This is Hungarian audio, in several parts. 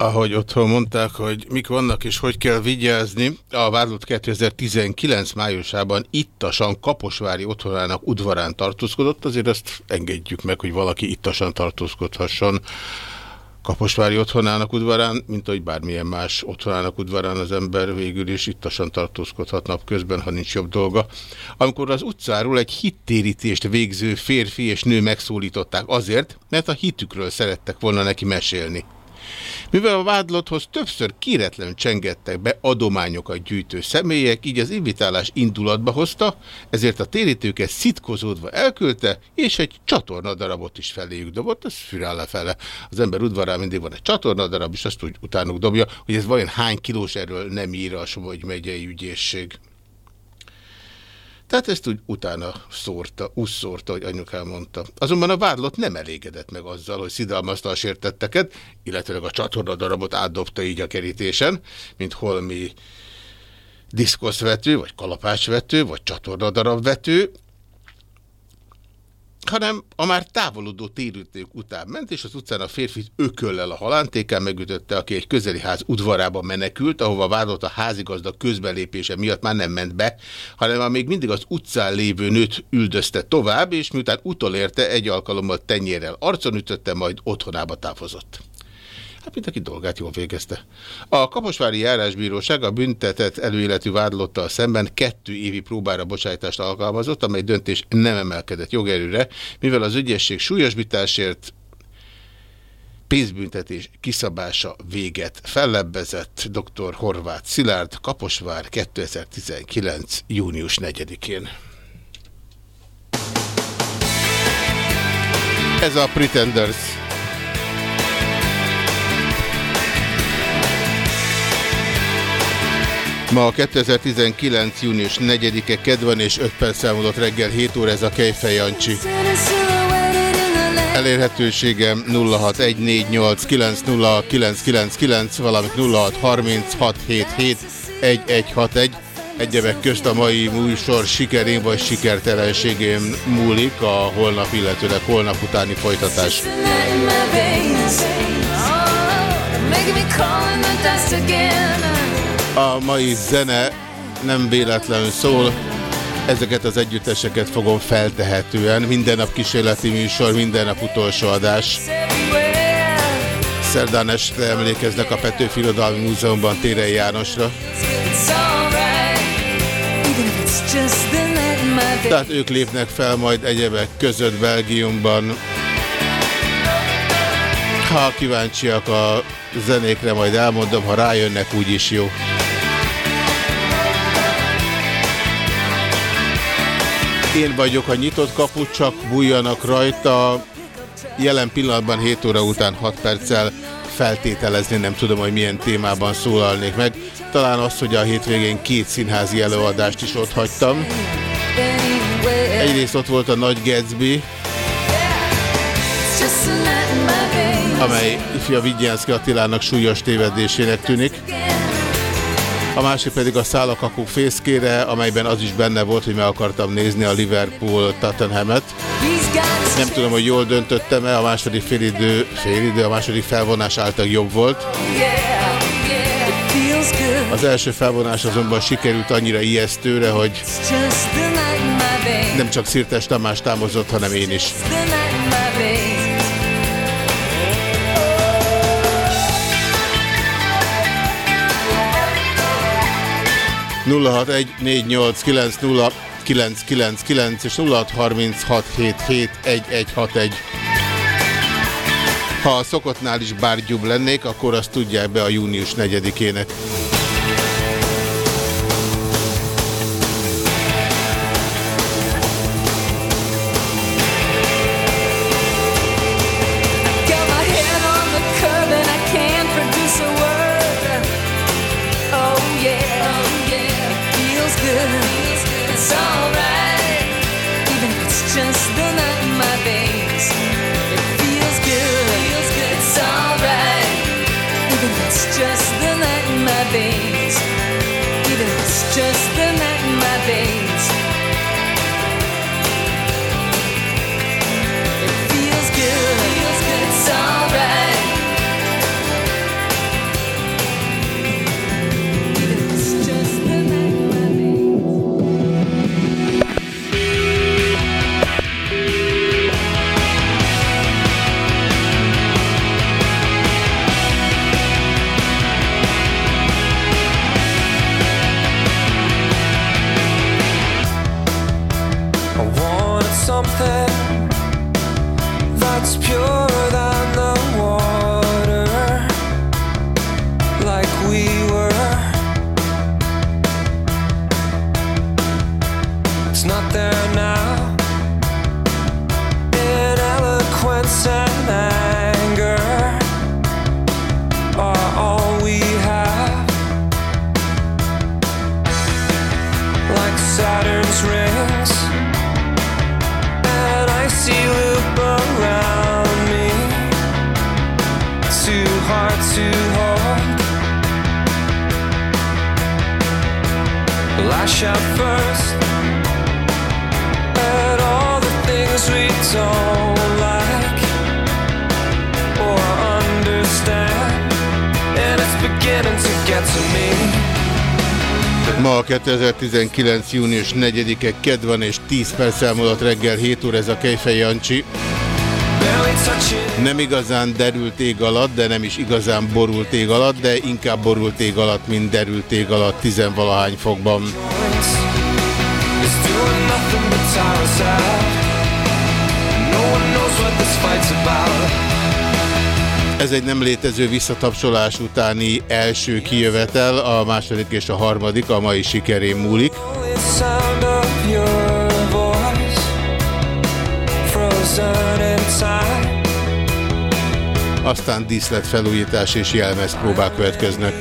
ahogy otthon mondták, hogy mik vannak és hogy kell vigyázni, a vádlott 2019 májusában ittasan Kaposvári otthonának udvarán tartózkodott, azért azt engedjük meg, hogy valaki ittasan tartózkodhasson Kaposvári otthonának udvarán, mint ahogy bármilyen más otthonának udvarán az ember végül is ittasan tartózkodhat napközben, ha nincs jobb dolga. Amikor az utcáról egy hittérítést végző férfi és nő megszólították azért, mert a hitükről szerettek volna neki mesélni. Mivel a vádlotthoz többször kéretlen csengettek be adományokat gyűjtő személyek, így az invitálás indulatba hozta, ezért a térítőket szitkozódva elküldte, és egy csatornadarabot is feléjük dobott, az fürel lefele. Az ember udvarán mindig van egy csatornadarab, és azt úgy utánuk dobja, hogy ez vajon hány kilós erről nem ír a Somogy megyei ügyészség. Tehát ezt úgy utána szórta, szórta, hogy anyukám mondta. Azonban a vádlott nem elégedett meg azzal, hogy szidalmazta a sértetteket, illetőleg a csatornadarabot átdobta így a kerítésen, mint holmi diszkoszvető, vagy kalapácsvető, vagy csatornadarabvető, hanem a már távolodó térültők után ment, és az utcán a férfit ököllel a halántékán megütötte, aki egy közeli ház udvarába menekült, ahova vádott a házigazda közbelépése miatt már nem ment be, hanem a még mindig az utcán lévő nőt üldözte tovább, és miután utolérte, egy alkalommal tenyérrel arcon ütötte, majd otthonába távozott. Hát, mint aki dolgát jól végezte. A Kaposvári Járásbíróság a büntetett előéletű vádlottal szemben kettő évi próbára bocsájtást alkalmazott, amely döntés nem emelkedett jogerőre, mivel az ügyesség súlyosbításért pénzbüntetés kiszabása véget fellebbezett dr. Horváth Szilárd, Kaposvár 2019. június 4-én. Ez a Pretenders. Ma 2019. június 4-e kedven és 5 perc elmúlott reggel 7 óra ez a Kejfej Jancsi. Elérhetőségem 0614890999, valamint 0636771161. Egyebek közt a mai műsor sikerén vagy sikertelenségén múlik a holnap, illetőleg holnap utáni folytatás. A mai zene nem véletlenül szól, ezeket az együtteseket fogom feltehetően. Minden nap kísérleti műsor, minden nap utolsó adás. Szerdán este emlékeznek a Petőfi Irodalmi Múzeumban Térei Jánosra. Tehát ők lépnek fel majd egyebek között Belgiumban. Ha kíváncsiak a zenékre, majd elmondom, ha rájönnek, úgyis jó. Én vagyok a nyitott kapu, csak bújjanak rajta. Jelen pillanatban 7 óra után 6 perccel feltételezni nem tudom, hogy milyen témában szólalnék meg. Talán az, hogy a hétvégén két színházi előadást is ott hagytam. Egyrészt ott volt a Nagy Gatsby, amely ifja Vigyánszki Attilának súlyos tévedésének tűnik a másik pedig a szálakakuk fészkére, amelyben az is benne volt, hogy meg akartam nézni a Liverpool Tottenhamet. Nem tudom, hogy jól döntöttem-e, a második félidő, félidő, a második felvonás által jobb volt. Az első felvonás azonban sikerült annyira ijesztőre, hogy nem csak Szirtes Tamás támozott, hanem én is. 0614890999 és 0636771161. Ha a szokottnál is bárgyúbb lennék, akkor azt tudják be a június 4-ének. thing suffer Ma 2019. június 4-e ked és 10 perc elmúlott reggel 7 óra ez a Kejfej Jancsi. Nem igazán derült ég alatt, de nem is igazán borult ég alatt, de inkább borult ég alatt, mint derült ég alatt tizenvalahány fokban. No one knows what this fight's about ez egy nem létező visszatapsolás utáni első kijövetel, a második és a harmadik a mai sikerén múlik. Aztán díszlet felújítás és jelmez próbák következnek.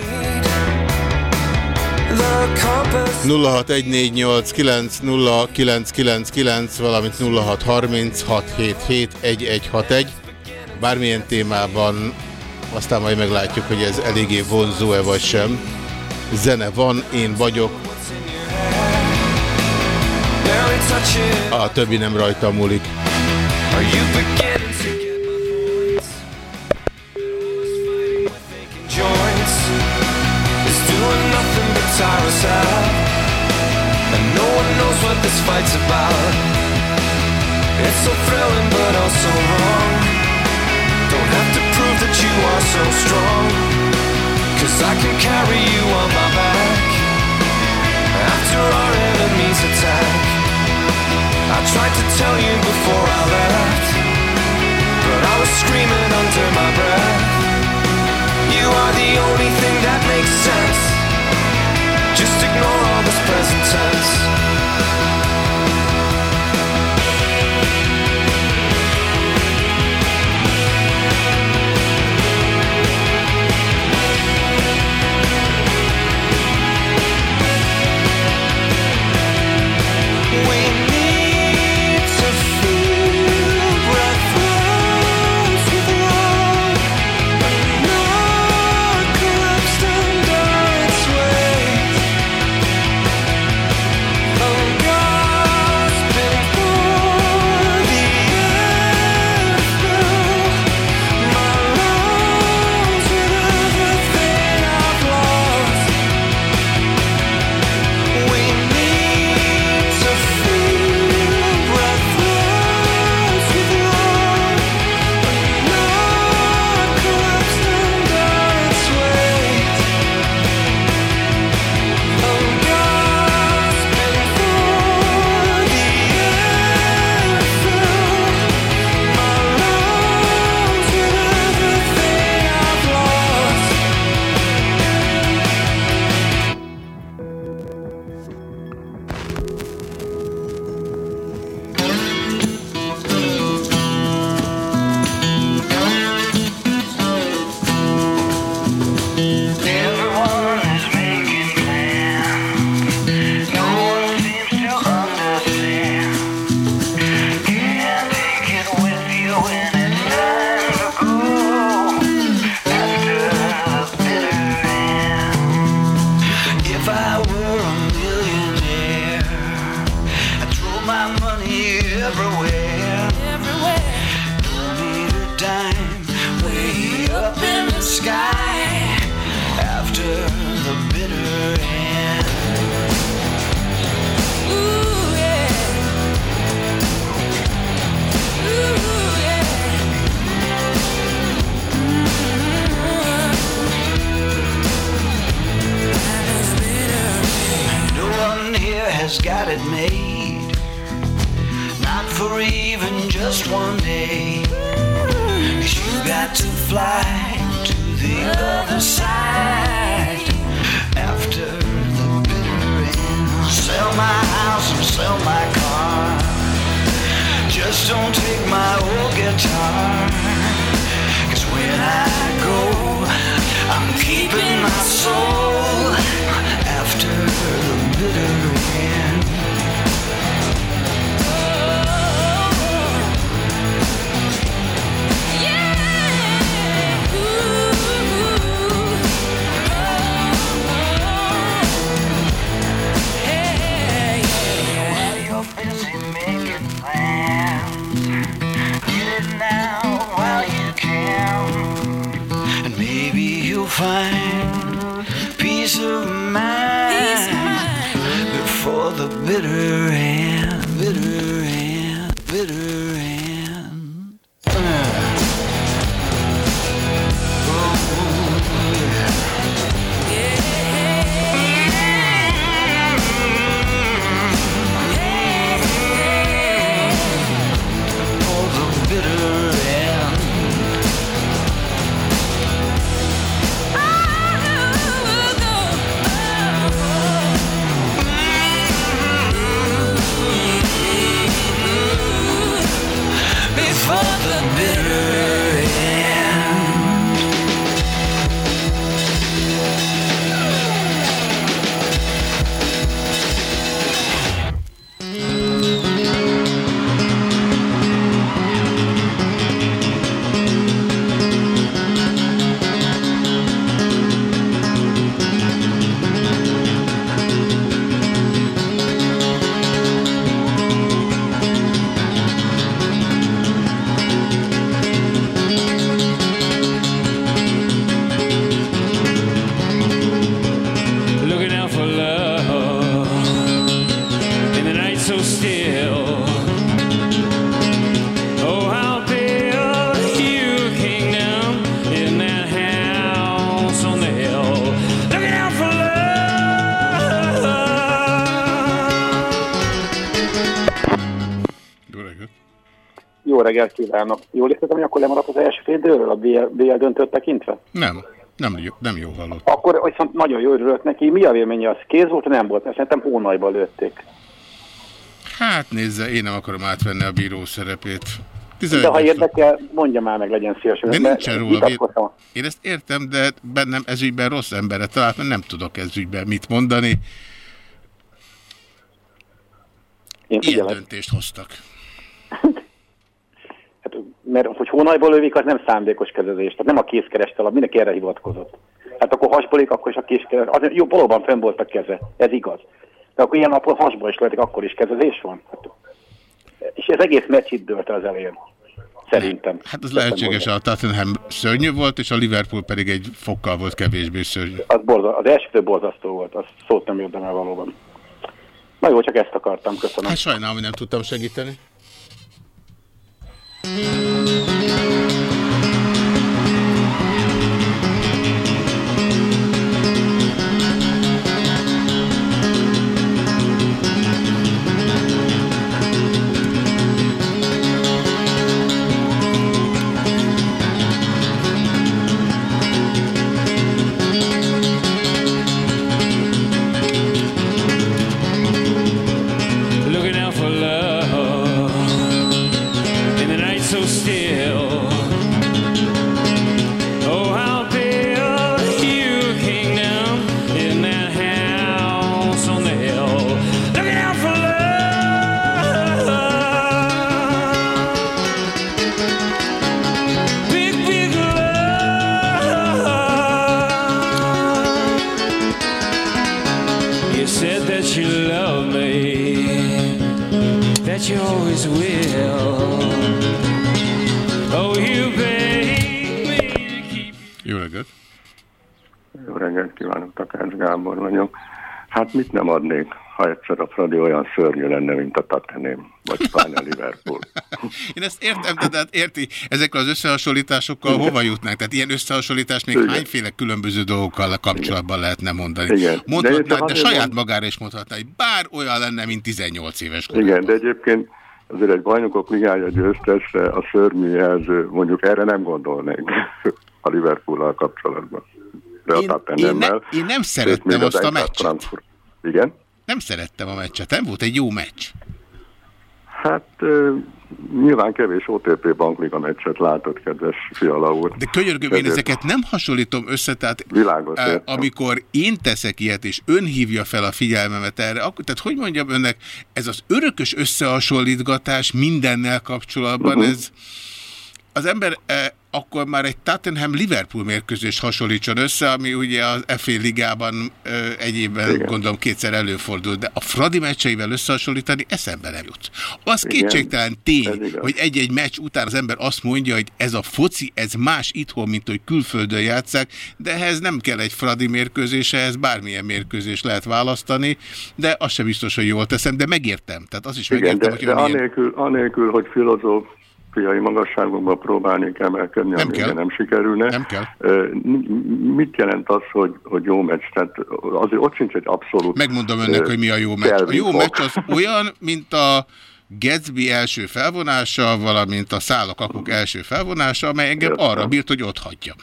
0614890999, valamint 0636771161 bármilyen témában, aztán majd meglátjuk, hogy ez eléggé vonzó-e vagy sem. Zene van, én vagyok. A többi nem rajta múlik. It's so thrilling but also wrong you are so strong. Cause I can carry you on my back. After our enemies attack. I tried to tell you before I left. But I was screaming under my breath. You are the only thing that makes sense. Just ignore all this present tense Jó reggelt. Jó reggelt kívánok! Jól értettem, hogy akkor lemaradt az első fél időről a BL, BL döntőt tekintve? Nem, nem, jó, nem jó hallott. Akkor viszont nagyon jó örülök neki. Mi a véleménye az? Kéz volt, nem volt? Mert Szerintem hónajba lőtték. Hát nézze, én nem akarom átvenni a bíró szerepét. De 11 ha érdekel, mondja már meg, legyen szíves. De nincsen róla. Én, én ezt értem, de bennem ezügyben rossz emberre talált, mert nem tudok ezügyben mit mondani. Én Ilyen figyelek. döntést hoztak. Hát, mert hogy hónajba lövik, az nem szándékos kezezés. Tehát nem a kézkerestel, mindenki erre hivatkozott. Hát akkor hasbolik, akkor is a kézkerestel. Az, jó, valóban fönn volt a keze. Ez igaz. De akkor ilyen napon hasból is lehetik, akkor is kezezés van. Hát, és ez egész meccs itt dőlt el az elején. Szerintem. Hát az lehetséges, a Tottenham szörnyű volt, és a Liverpool pedig egy fokkal volt kevésbé szörnyű. Az, borza, az első borzasztó volt, az szót nem érdemel valóban. Na jó, csak ezt akartam, köszönöm. Hát sajnálom, hogy nem tudtam segíteni. Mm-hmm. Adnék, ha egyszer a Fradi olyan szörnyű lenne, mint a Tottenham, vagy Spánia Liverpool. Én ezt értem, de, de hát érti, ezekkel az összehasonlításokkal hova jutnánk? Tehát ilyen összehasonlítást még Igen. hányféle különböző dolgokkal kapcsolatban lehetne mondani? Igen. De Mondhatnád, de, saját mond- magára is mondhatná, hogy bár olyan lenne, mint 18 éves korában. Igen, de egyébként azért egy bajnokok ligája győztesre a szörnyű jelző, mondjuk erre nem gondolnék a Liverpool-al kapcsolatban. A Én- én ne- én nem szerettem azt a meccset. Frankfurt. Igen? Nem szerettem a meccset, nem volt egy jó meccs. Hát ö, nyilván kevés OTP bankliga meccset látott, kedves Fiala úr. De könyörgöm, én ezeket nem hasonlítom össze, tehát Világos, értem. amikor én teszek ilyet, és ön hívja fel a figyelmemet erre, akkor, tehát hogy mondjam önnek, ez az örökös összehasonlítgatás mindennel kapcsolatban, Mhm. ez az ember akkor már egy Tottenham-Liverpool mérkőzés hasonlítson össze, ami ugye az FA ligában ö, egyébben Igen. gondolom kétszer előfordul, de a Fradi meccseivel összehasonlítani eszembe nem jut. Az Igen. kétségtelen tény, hogy egy-egy meccs után az ember azt mondja, hogy ez a foci, ez más itthon, mint hogy külföldön játszák, de ehhez nem kell egy Fradi mérkőzés, ehhez bármilyen mérkőzés lehet választani, de az sem biztos, hogy jól teszem, de megértem. Tehát az is Igen, megértem, de, hogy de anélkül, anélkül, hogy filozóf fiai magasságokba próbálnék emelkedni, Nem kell. nem sikerülne. Nem kell. Mit jelent az, hogy, hogy jó meccs? Tehát azért ott sincs egy abszolút... Megmondom önnek, hogy mi a jó meccs. A jó meccs az olyan, mint a Gatsby első felvonása, valamint a Szálakakuk első felvonása, amely engem Értem. arra bírt, hogy ott hagyjam.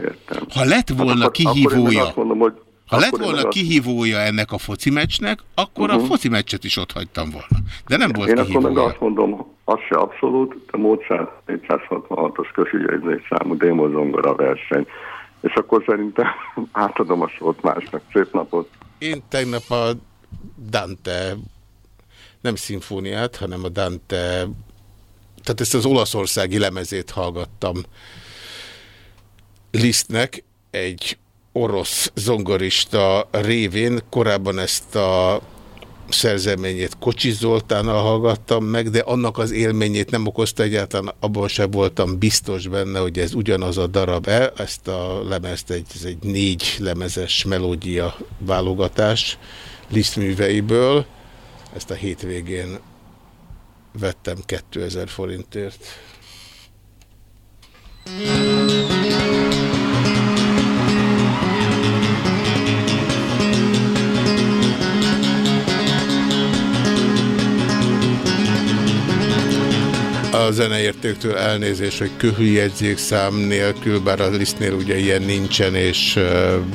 Értem. Ha lett volna Hát akkor- Akkor én kihívója, azt mondom, hogy ha lett volna kihívója ennek a foci meccsnek, akkor a Mhm. foci meccset is ott hagytam volna. De nem volt Én akkor meg kihívója. azt mondom, az se abszolút, a Mozart 466-os kösügyegyzés számú démozongora verseny. És akkor szerintem átadom a szót másnak. Szép napot! Én tegnap a Dante, nem szimfóniát, hanem a Dante, tehát ezt az olaszországi lemezét hallgattam Lisztnek, egy orosz zongorista révén, korábban ezt a szerzeményét Kocsi Zoltánnal hallgattam meg, de annak az élményét nem okozta egyáltalán, abban sem voltam biztos benne, hogy ez ugyanaz a darab-e. Ezt a lemezt egy, ez egy négy lemezes melódia válogatás Liszt műveiből. Ezt a hétvégén vettem 2000 forintért. A zeneértéktől elnézés, hogy köhüljegyzékszám nélkül, bár a lisztnél ugye ilyen nincsen, és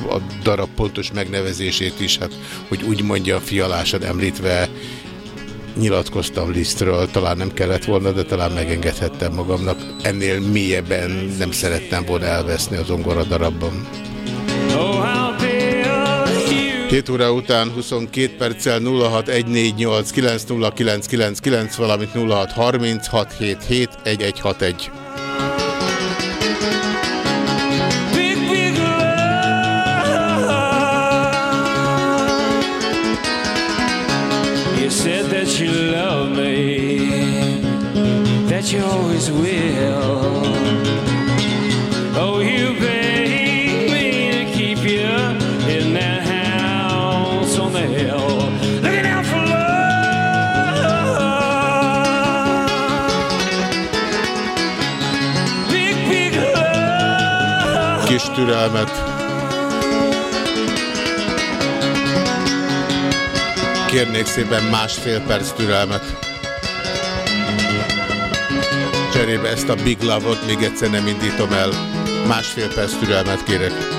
a darab pontos megnevezését is, hát, hogy úgy mondja, fialásad említve nyilatkoztam lisztről, talán nem kellett volna, de talán megengedhettem magamnak. Ennél mélyebben nem szerettem volna elveszni az ongora darabban. Oh, 7 óra után 22 perccel 0614890999, valamint 0636771161. türelmet. Kérnék szépen másfél perc türelmet. Cserébe ezt a Big Love-ot még egyszer nem indítom el. Másfél perc türelmet kérek.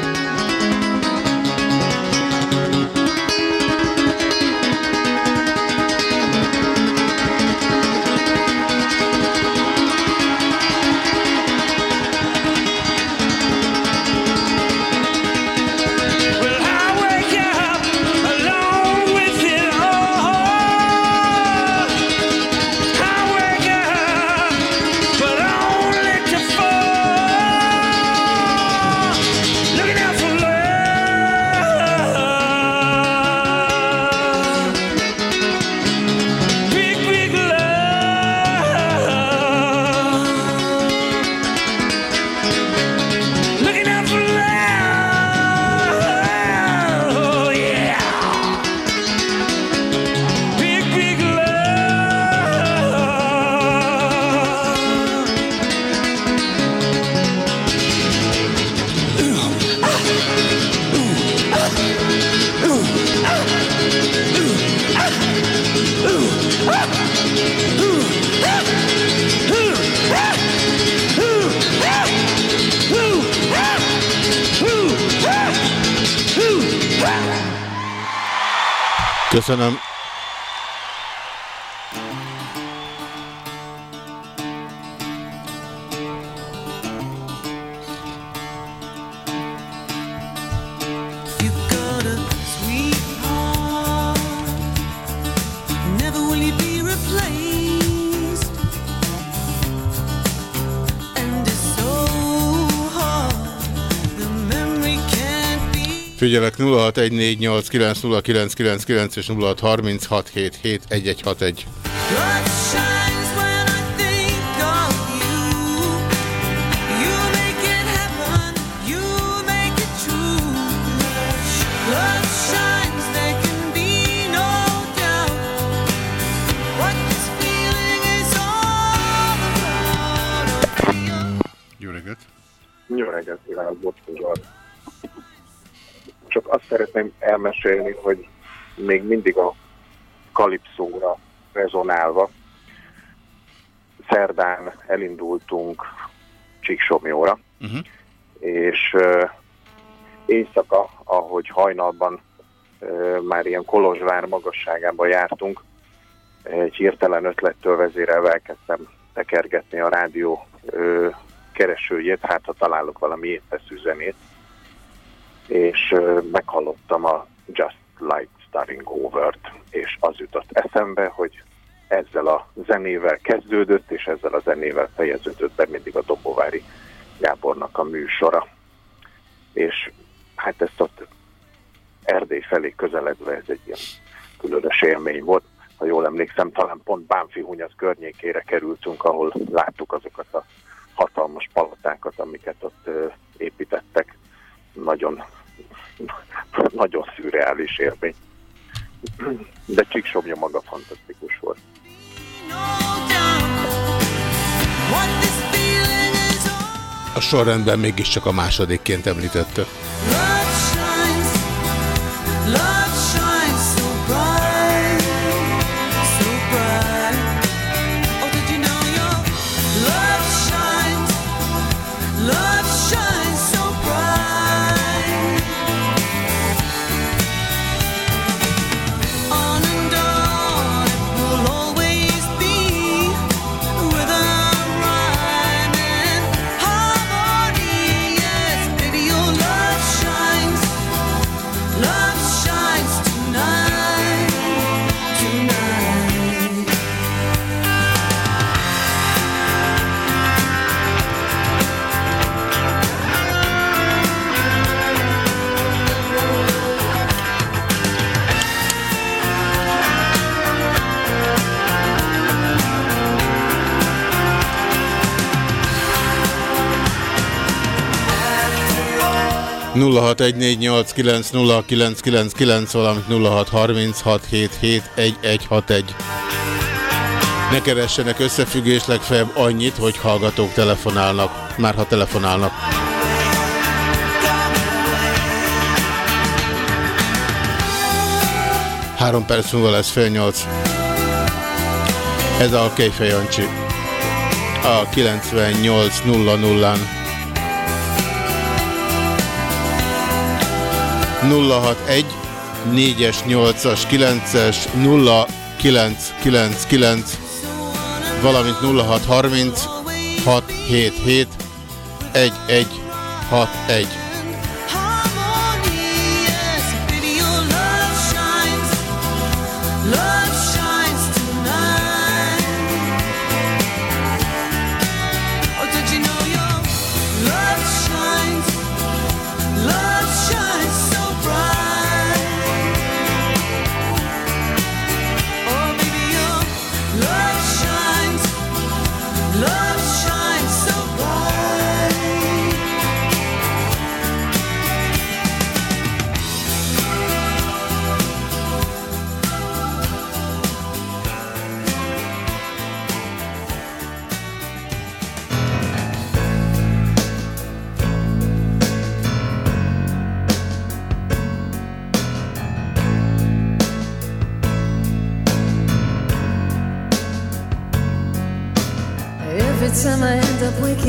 Feeling is all about. Jó reggelt! Jó reggelt kívánok, Bocskó. Csak azt szeretném elmesélni, hogy még mindig a kalipszóra rezonálva szerdán elindultunk Csíksomjóra, Uh-huh. és uh, éjszaka, ahogy hajnalban uh, már ilyen Kolozsvár magasságában jártunk, egy hirtelen ötlettől vezérelve elkezdtem tekergetni a rádió uh, keresőjét, hát ha találok valami éteszű zenét, és meghallottam a Just Light Starring Over-t, és az jutott eszembe, hogy ezzel a zenével kezdődött, és ezzel a zenével fejeződött be mindig a Dobovári Gábornak a műsora. És hát ezt ott Erdély felé közeledve ez egy ilyen különös élmény volt. Ha jól emlékszem, talán pont Bánfi Hunyasz környékére kerültünk, ahol láttuk azokat a hatalmas palotákat, amiket ott építettek. Nagyon, nagyon szürreális élmény. De Csíksomja maga fantasztikus volt. A sorrendben mégiscsak a másodikként említette. Love shines, love 0614890999, valamint 0636771161. Ne keressenek összefüggés legfeljebb annyit, hogy hallgatók telefonálnak, már ha telefonálnak. Három perc múlva lesz fél nyolc. Ez a Kejfej Jancsi. A 98.00-án. 061 4-es, 8-as, 9-es, 0999, valamint 0630 677 1161.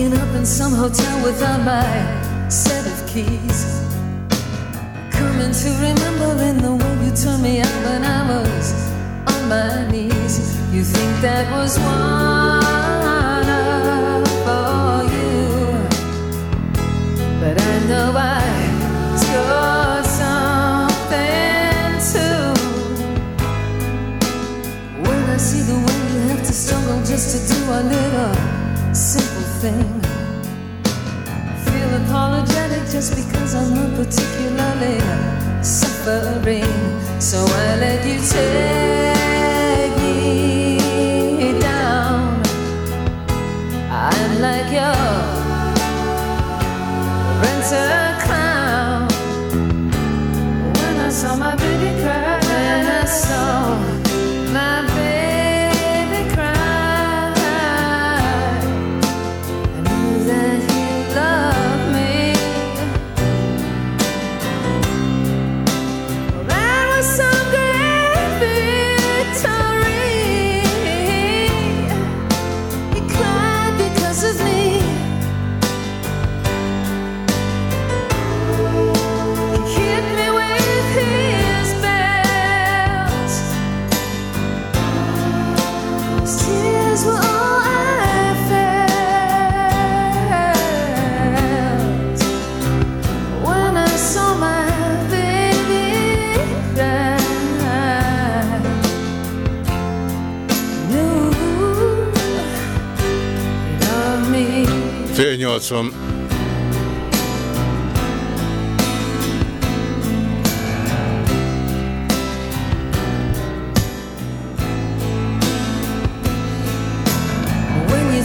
Waking up in some hotel without my set of keys. Coming to remember in the way you turned me out when I was on my knees. You think that was wonderful for you, but I know I suffering. So I let you take You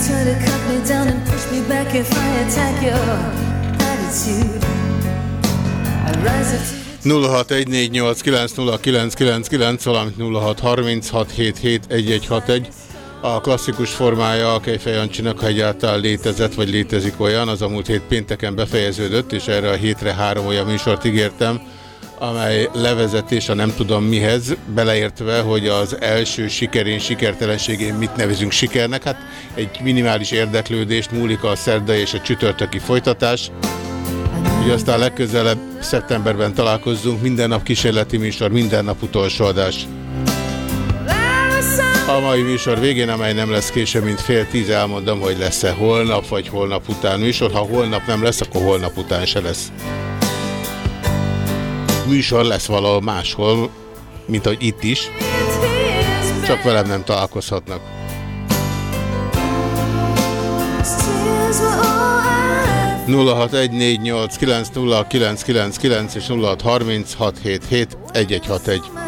try to cut me down and push me back if I attack your attitude, I rise up to 0614890999, valamint 0636771161. A klasszikus formája a Kejfej Jancsinak, ha egyáltalán létezett, vagy létezik olyan, az a múlt hét pénteken befejeződött, és erre a hétre három olyan műsort ígértem, amely levezetés a nem tudom mihez, beleértve, hogy az első sikerén, sikertelenségén mit nevezünk sikernek. Hát egy minimális érdeklődést múlik a szerda és a csütörtöki folytatás. Ugye aztán legközelebb szeptemberben találkozzunk, minden nap kísérleti műsor, minden nap utolsó adás. A mai műsor végén, amely nem lesz később, mint fél tíz, elmondom, hogy lesz-e holnap, vagy holnap után műsor. Ha holnap nem lesz, akkor holnap után se lesz. Műsor lesz valahol máshol, mint ahogy itt is, csak velem nem találkozhatnak. tears were all I 0614890999 és 0636771161.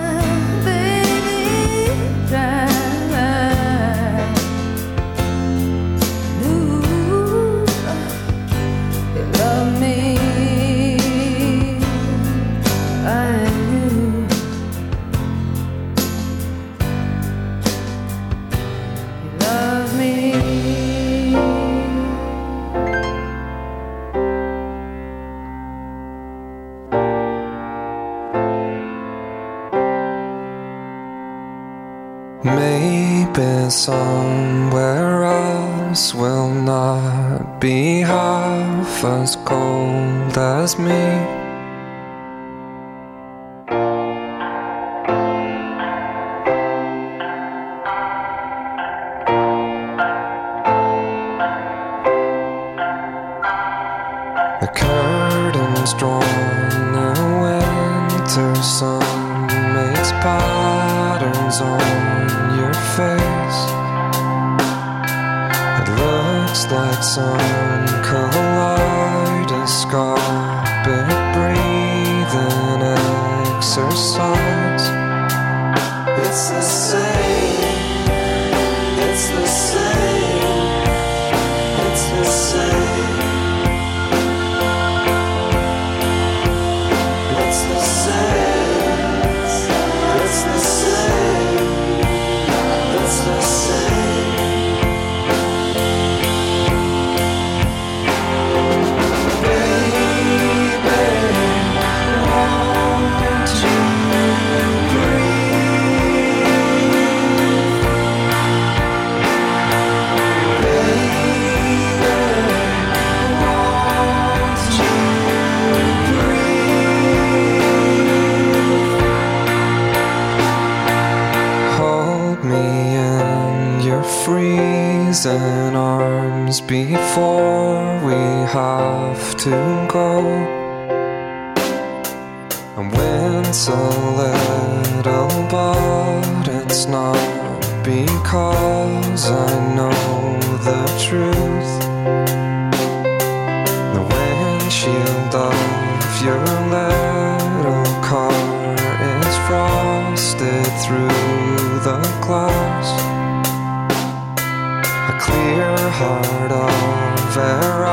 Heart of air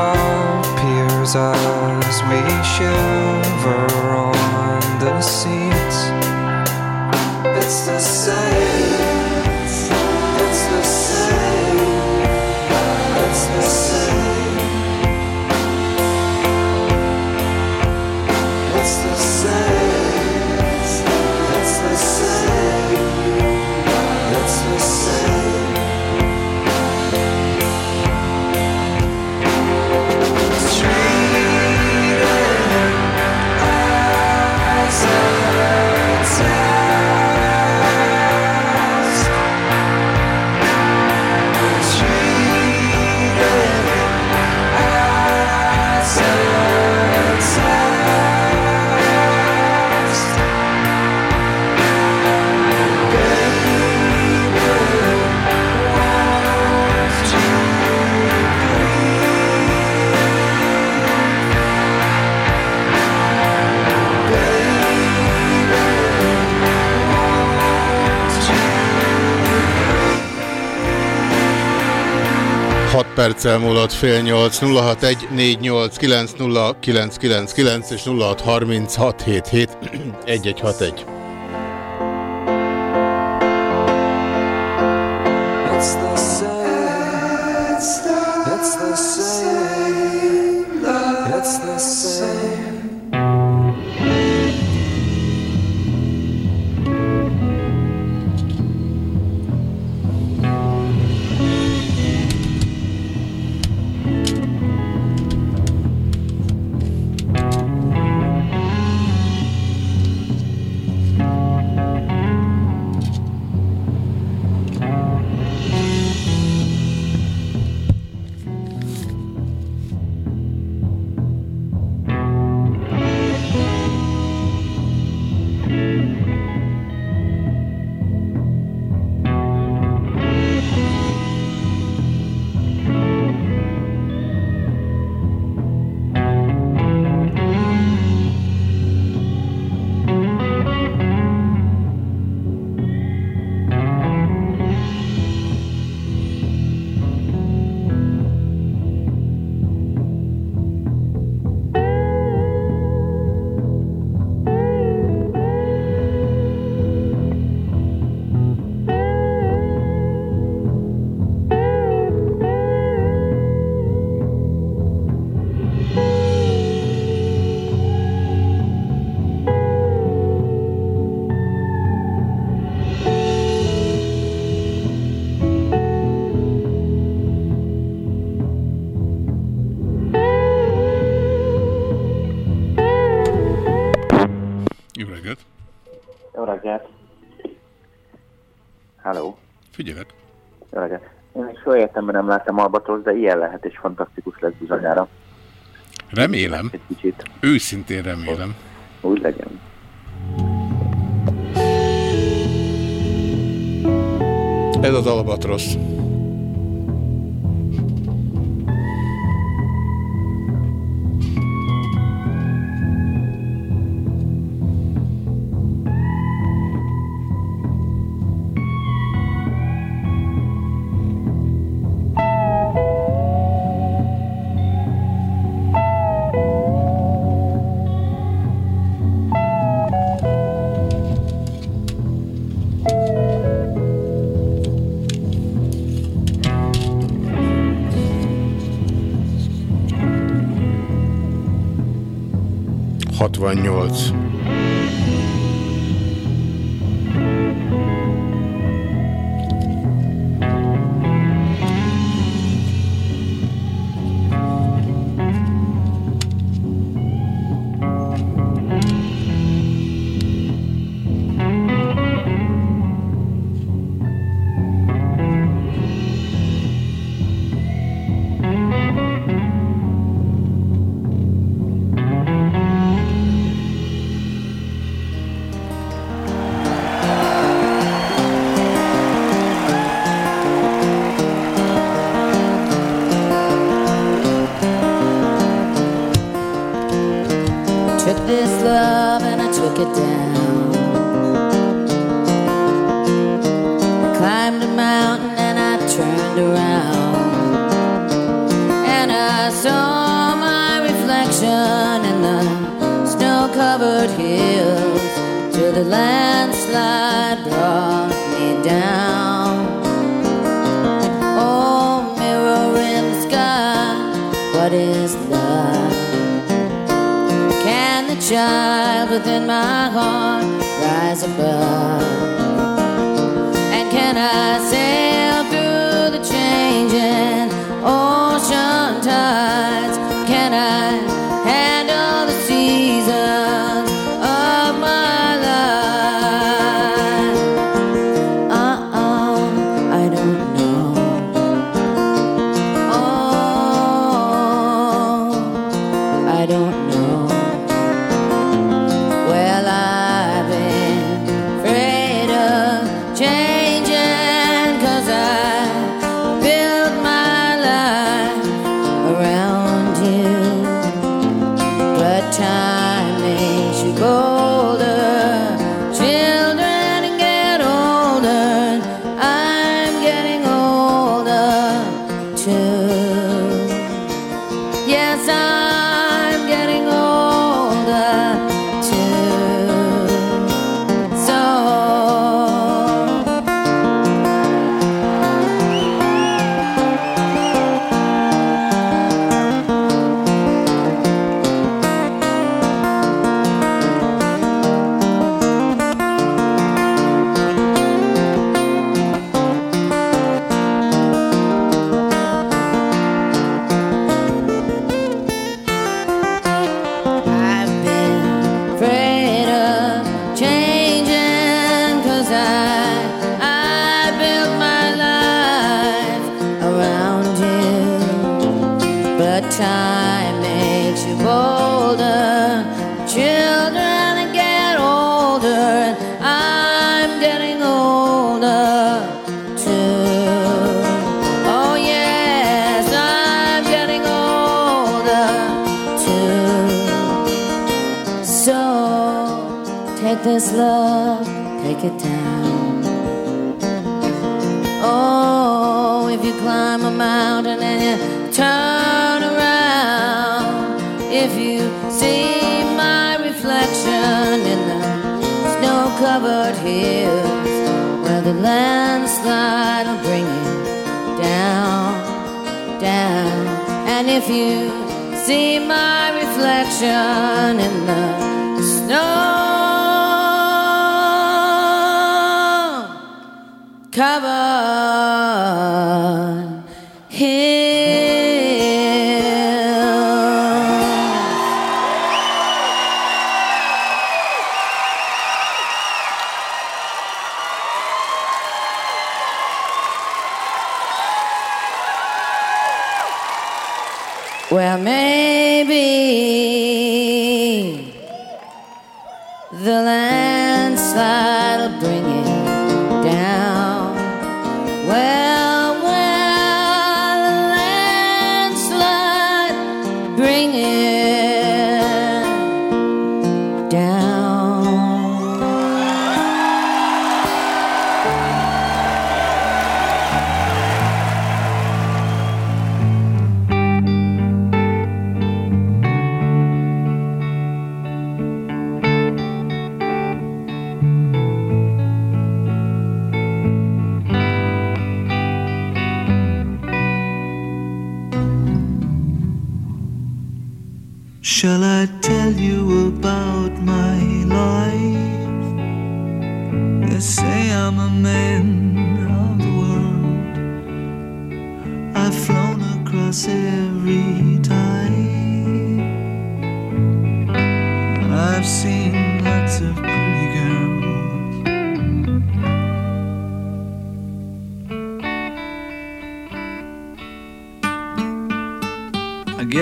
appears as we shiver on the seats. Perccel múlott fél nyolc, 061 489 és 063677 Én is soha nem láttam Albatros, de ilyen lehet, és fantasztikus lesz bizonyára. Remélem, Egy kicsit őszintén remélem. úgy legyen. Ez az Albatrosz. covered hills where the landslide will bring you down, down. And if you see my reflection in the snow, cover.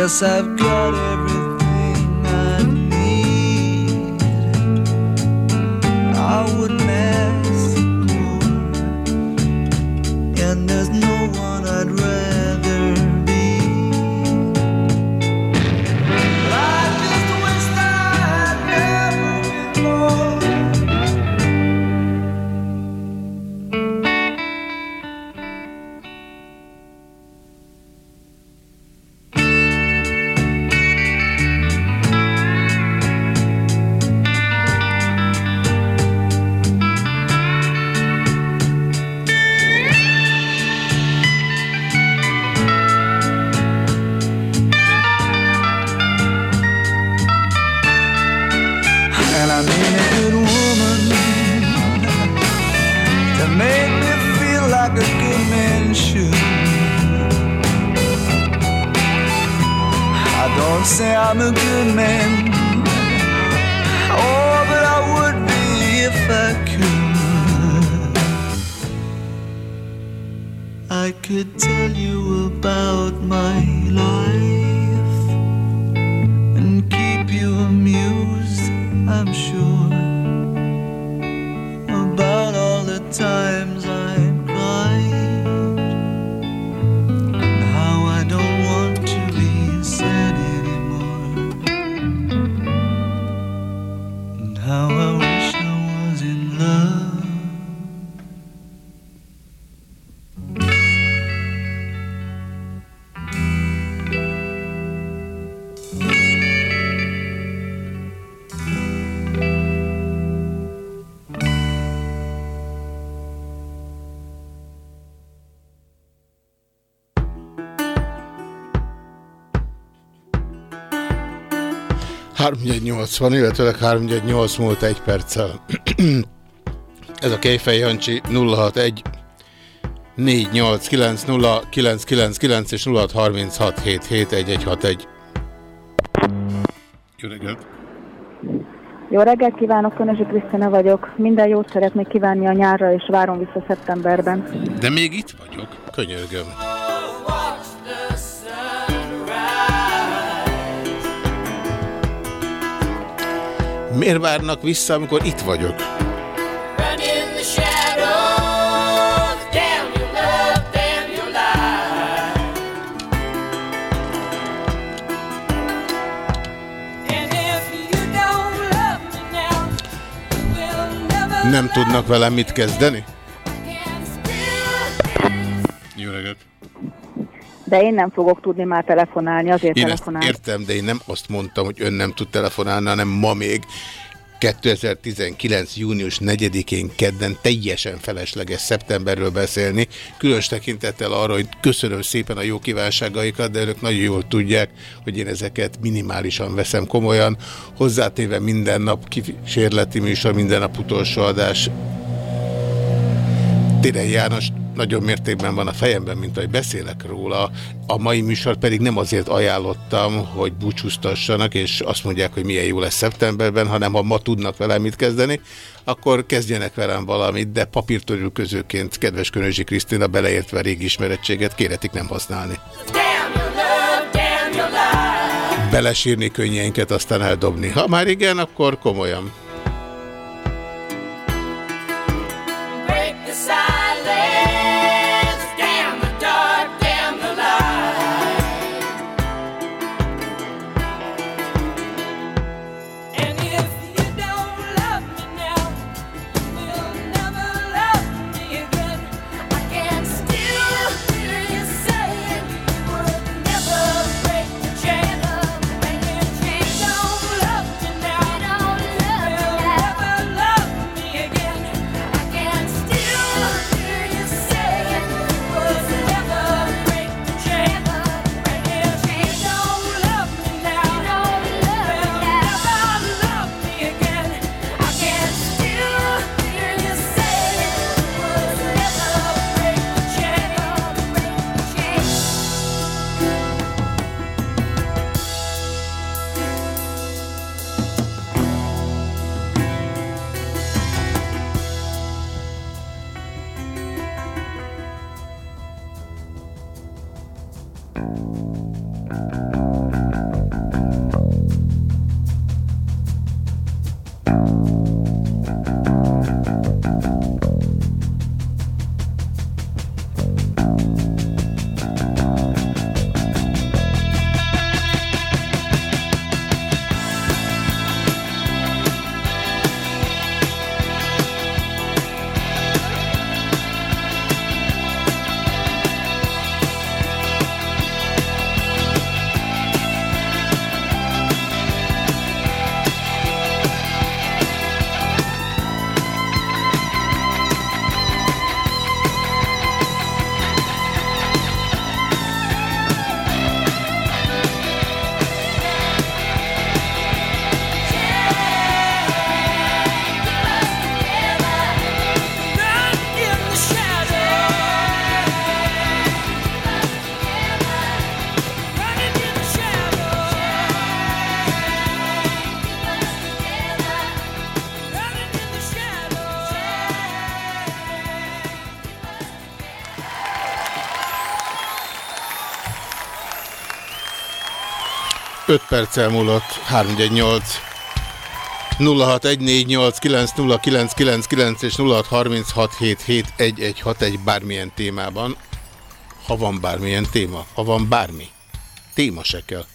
yourself have. 3180, illetőleg 3180 múlt egy perccel. Ez a Kejfej Jancsi 061 489 és 0636771161. Jó reggelt! Jó reggelt kívánok, Önözsi Krisztina vagyok. Minden jót szeretnék kívánni a nyárra, és várom vissza szeptemberben. De még itt vagyok, könyörgöm. Miért várnak vissza, amikor itt vagyok? Nem tudnak velem mit kezdeni? De én nem fogok tudni már telefonálni, azért Én telefonálni. értem, de én nem azt mondtam, hogy ön nem tud telefonálni, hanem ma még 2019. június 4-én kedden teljesen felesleges szeptemberről beszélni, különös tekintettel arra, hogy köszönöm szépen a jó kívánságaikat, de önök nagyon jól tudják, hogy én ezeket minimálisan veszem komolyan, hozzátéve minden nap kísérleti műsor, minden nap utolsó adás. Téren János nagyon mértékben van a fejemben, mint ahogy beszélek róla. A mai műsor pedig nem azért ajánlottam, hogy búcsúztassanak, és azt mondják, hogy milyen jó lesz szeptemberben, hanem ha ma tudnak velem mit kezdeni, akkor kezdjenek velem valamit, de papírtörülközőként, kedves Könözsi Krisztina, beleértve régi ismerettséget, kéretik nem használni. Belesírni könnyeinket, aztán eldobni. Ha már igen, akkor komolyan. 5 perccel múlott 318 0614890999 és 0636771161 bármilyen témában. Ha van bármilyen téma, ha van bármi, téma se kell.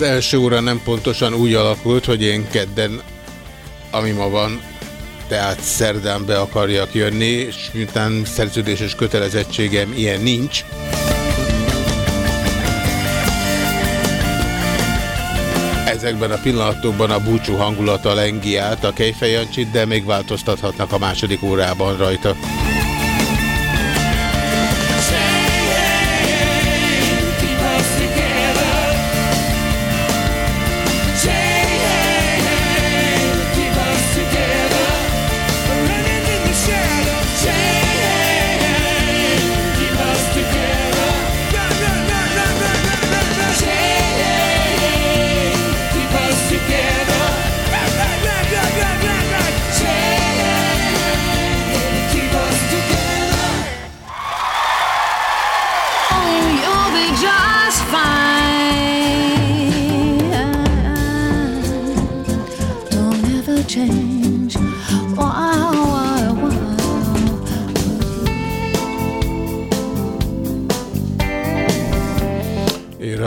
az első óra nem pontosan úgy alakult, hogy én kedden, ami ma van, tehát szerdán be akarjak jönni, és miután szerződéses kötelezettségem ilyen nincs, ezekben a pillanatokban a búcsú hangulata lengi át a kejfejancsit, de még változtathatnak a második órában rajta.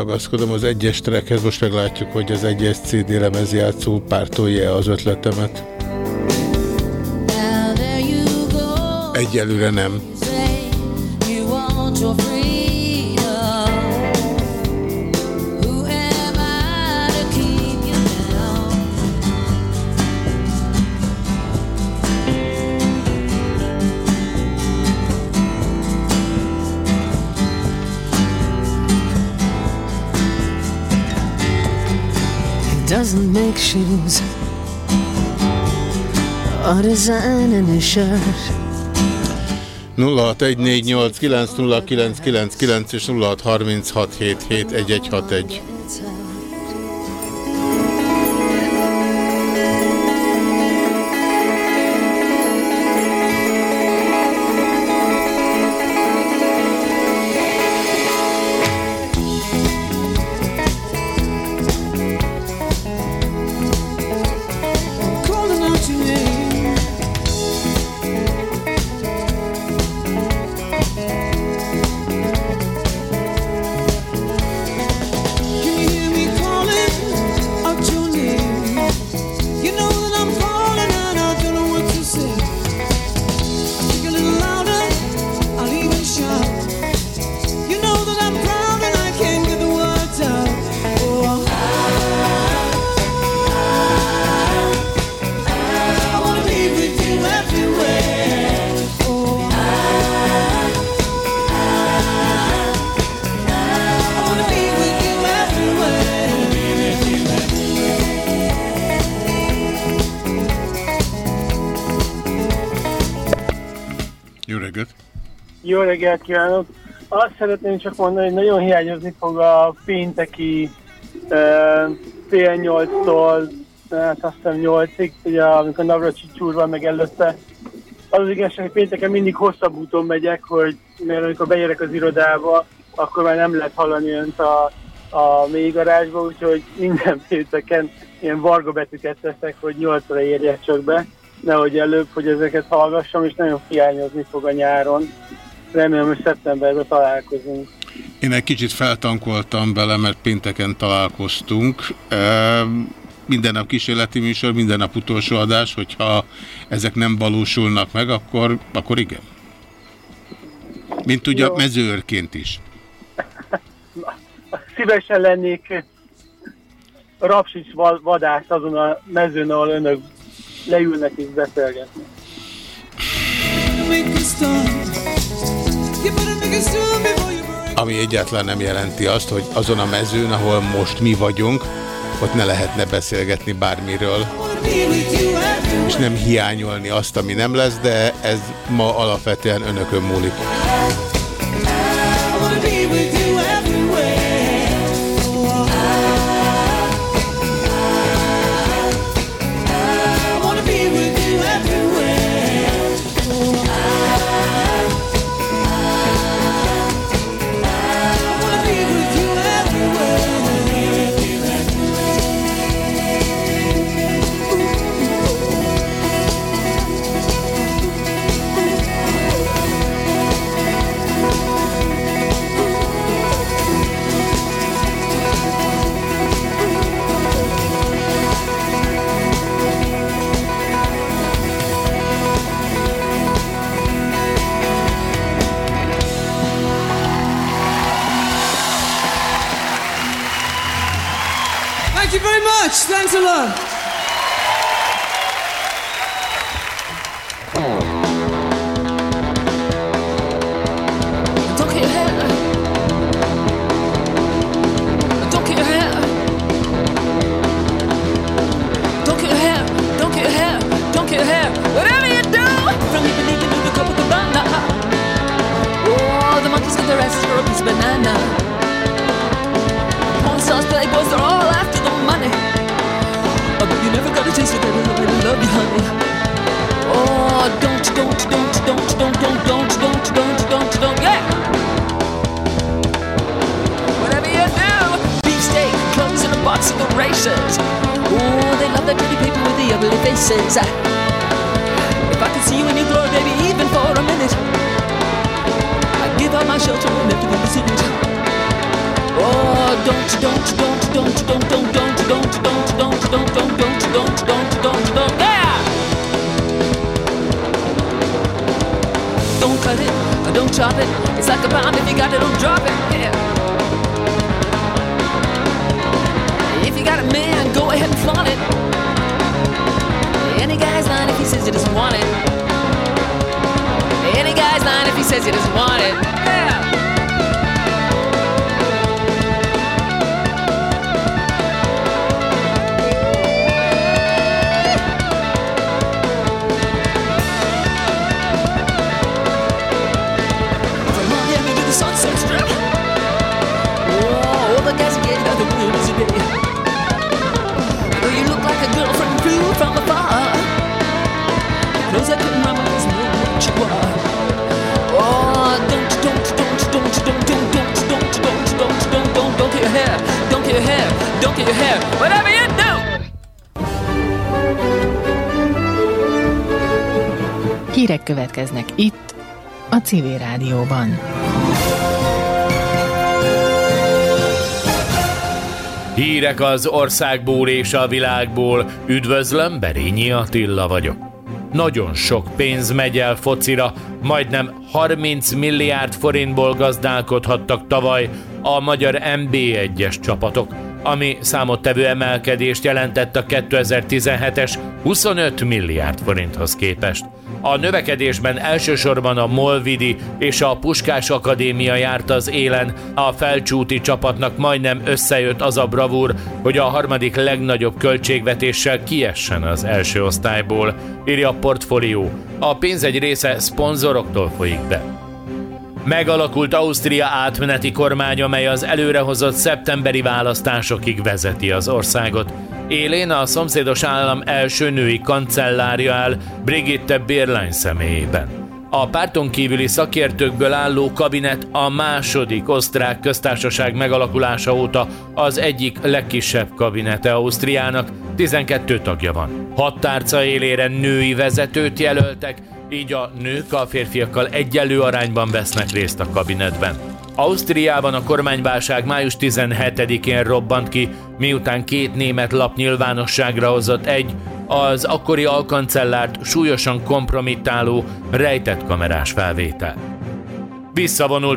Ragaszkodom az egyes trackhez, most meglátjuk, hogy az egyes CD lemezjátszó pártolja az ötletemet. Egyelőre nem. Make shoes or design any shirt. 0614890999 és 0636771161. reggelt kívánok! Azt szeretném csak mondani, hogy nagyon hiányozni fog a pénteki uh, fél nyolctól, hát azt hiszem nyolcig, ugye amikor Navracsics úr van meg előtte. Az az igazság, hogy pénteken mindig hosszabb úton megyek, hogy mert amikor beérek az irodába, akkor már nem lehet hallani önt a, a mély garázsba, úgyhogy minden pénteken ilyen varga betűket teszek, hogy nyolcra érjek csak be, nehogy előbb, hogy ezeket hallgassam, és nagyon hiányozni fog a nyáron. Remélem, hogy szeptemberben találkozunk. Én egy kicsit feltankoltam bele, mert pénteken találkoztunk. Minden nap kísérleti műsor, minden nap utolsó adás, hogyha ezek nem valósulnak meg, akkor, akkor igen. Mint tudja, Jó. mezőőrként is. Szívesen lennék rapsics va- vadász azon a mezőn, ahol önök leülnek és beszélgetnek. Make Ami egyáltalán nem jelenti azt, hogy azon a mezőn, ahol most mi vagyunk, ott ne lehetne beszélgetni bármiről, és nem hiányolni azt, ami nem lesz, de ez ma alapvetően önökön múlik. Angela. Hírek az országból és a világból. Üdvözlöm, Berényi Attila vagyok. Nagyon sok pénz megy el focira, majdnem 30 milliárd forintból gazdálkodhattak tavaly a magyar MB1-es csapatok, ami számottevő emelkedést jelentett a 2017-es 25 milliárd forinthoz képest. A növekedésben elsősorban a Molvidi és a Puskás Akadémia járt az élen, a felcsúti csapatnak majdnem összejött az a bravúr, hogy a harmadik legnagyobb költségvetéssel kiessen az első osztályból, írja a portfólió. A pénz egy része szponzoroktól folyik be. Megalakult Ausztria átmeneti kormány, amely az előrehozott szeptemberi választásokig vezeti az országot. Élén a szomszédos állam első női kancellárja áll Brigitte Bérlein személyében. A párton kívüli szakértőkből álló kabinet a második osztrák köztársaság megalakulása óta az egyik legkisebb kabinete Ausztriának, 12 tagja van. Hat tárca élére női vezetőt jelöltek, így a nők a férfiakkal egyenlő arányban vesznek részt a kabinetben. Ausztriában a kormányválság május 17-én robbant ki, miután két német lap nyilvánosságra hozott egy, az akkori alkancellárt súlyosan kompromittáló, rejtett kamerás felvétel.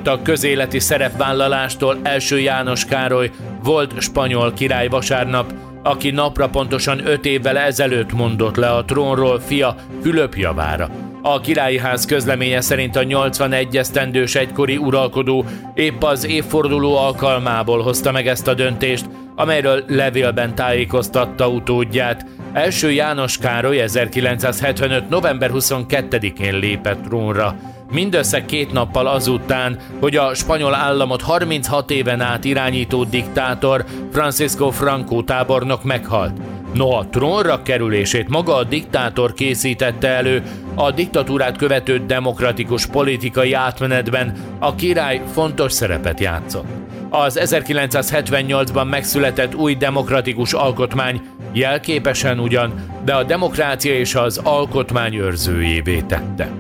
A közéleti szerepvállalástól első János Károly, volt spanyol király vasárnap, aki napra pontosan öt évvel ezelőtt mondott le a trónról fia Fülöp javára. A királyi ház közleménye szerint a 81 esztendős egykori uralkodó épp az évforduló alkalmából hozta meg ezt a döntést, amelyről levélben tájékoztatta utódját. Első János Károly 1975. november 22-én lépett trónra. Mindössze két nappal azután, hogy a spanyol államot 36 éven át irányító diktátor Francisco Franco tábornok meghalt. Noha trónra kerülését maga a diktátor készítette elő, a diktatúrát követő demokratikus politikai átmenetben a király fontos szerepet játszott. Az 1978-ban megszületett új demokratikus alkotmány jelképesen ugyan, de a demokrácia és az alkotmány őrzőjévé tette.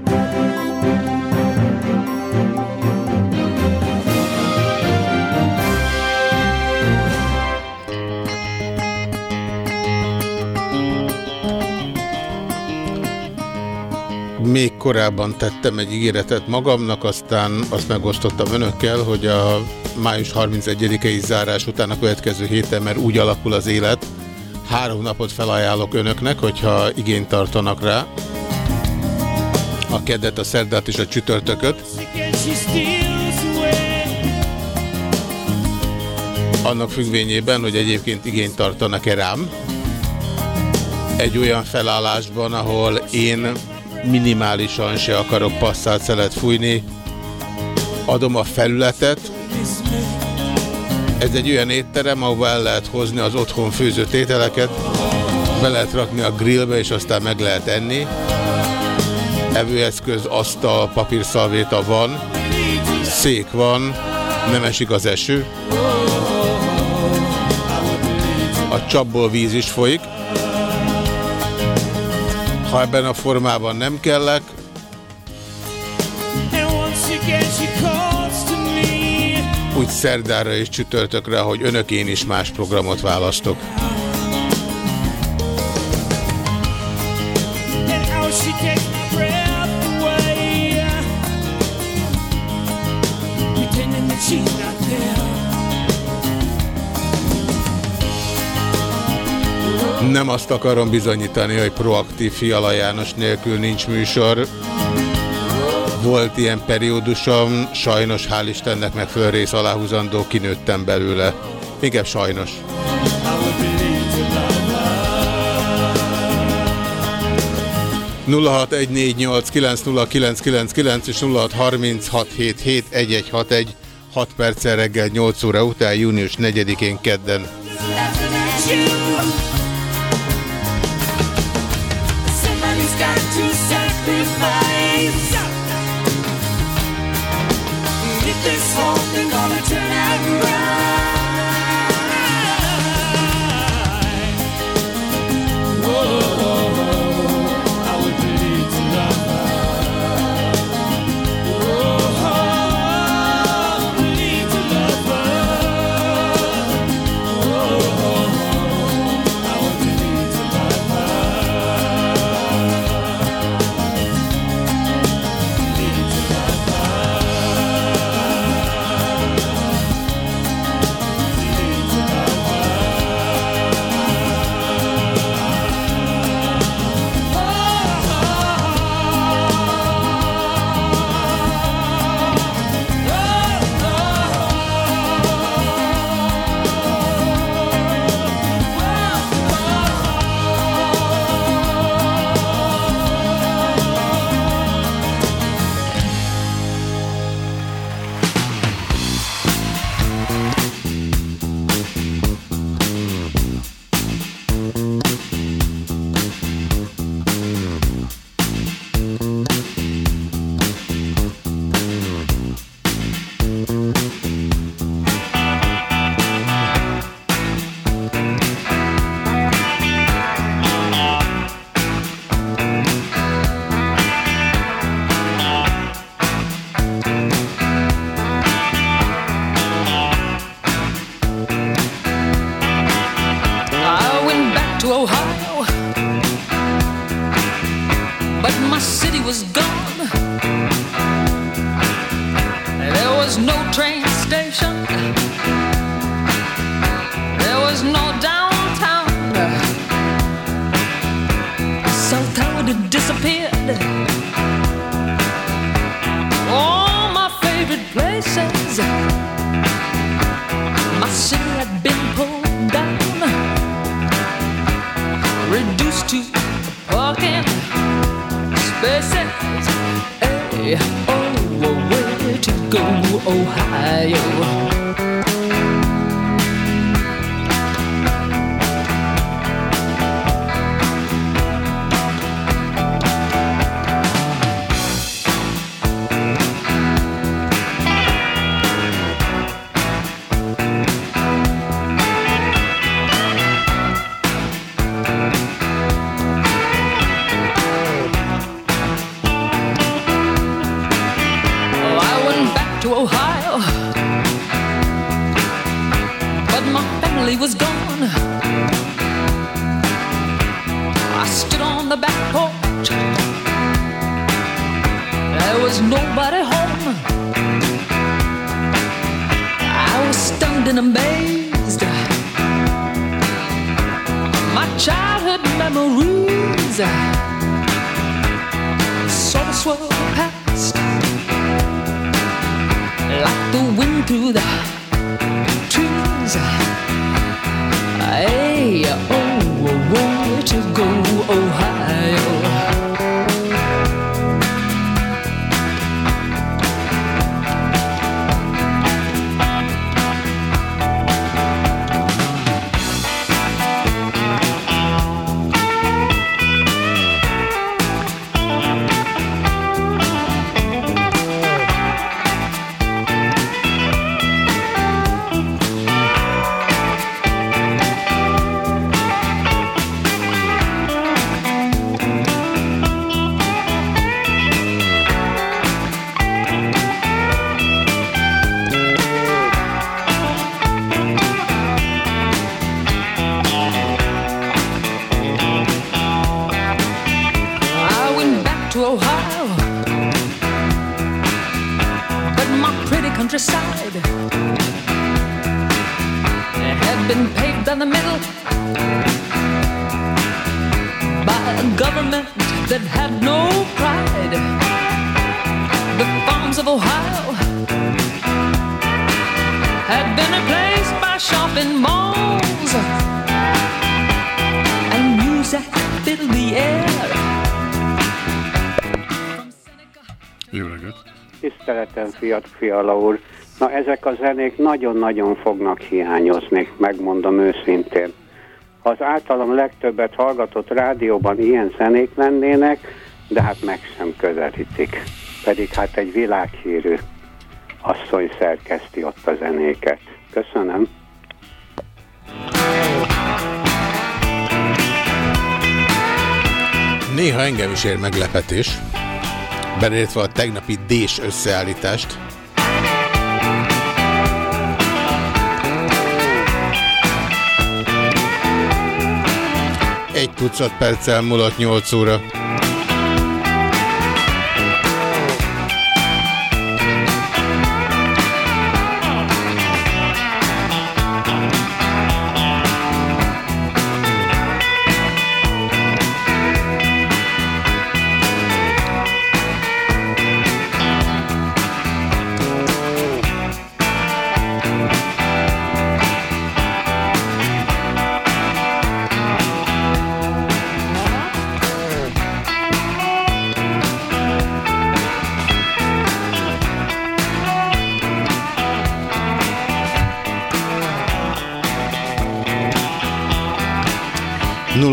Még korábban tettem egy ígéretet magamnak, aztán azt megosztottam önökkel, hogy a május 31-i zárás után a következő héten, mert úgy alakul az élet, három napot felajánlok önöknek, hogyha igényt tartanak rá. A keddet, a szerdát és a csütörtököt. Annak függvényében, hogy egyébként igényt tartanak-e rám. Egy olyan felállásban, ahol én minimálisan se akarok passzált szelet fújni. Adom a felületet. Ez egy olyan étterem, ahol el lehet hozni az otthon főzött ételeket, be lehet rakni a grillbe, és aztán meg lehet enni. Evőeszköz, asztal, papírszalvéta van, szék van, nem esik az eső. A csapból víz is folyik ha ebben a formában nem kellek. Úgy szerdára és csütörtökre, hogy önök én is más programot választok. nem azt akarom bizonyítani, hogy proaktív Fiala János nélkül nincs műsor. Volt ilyen periódusom, sajnos hál' Istennek megfelelő rész aláhúzandó, kinőttem belőle. igen sajnos. nulla és nulla egy 6 perccel reggel 8 óra után, június 4-én kedden. Thank. Fiat Fiala úr. Na ezek a zenék nagyon-nagyon fognak hiányozni, megmondom őszintén. Ha az általam legtöbbet hallgatott rádióban ilyen zenék lennének, de hát meg sem közelítik. Pedig hát egy világhírű asszony szerkeszti ott a zenéket. Köszönöm. Néha engem is ér meglepetés beleértve a tegnapi dés összeállítást. Egy tucat perccel múlott 8 óra.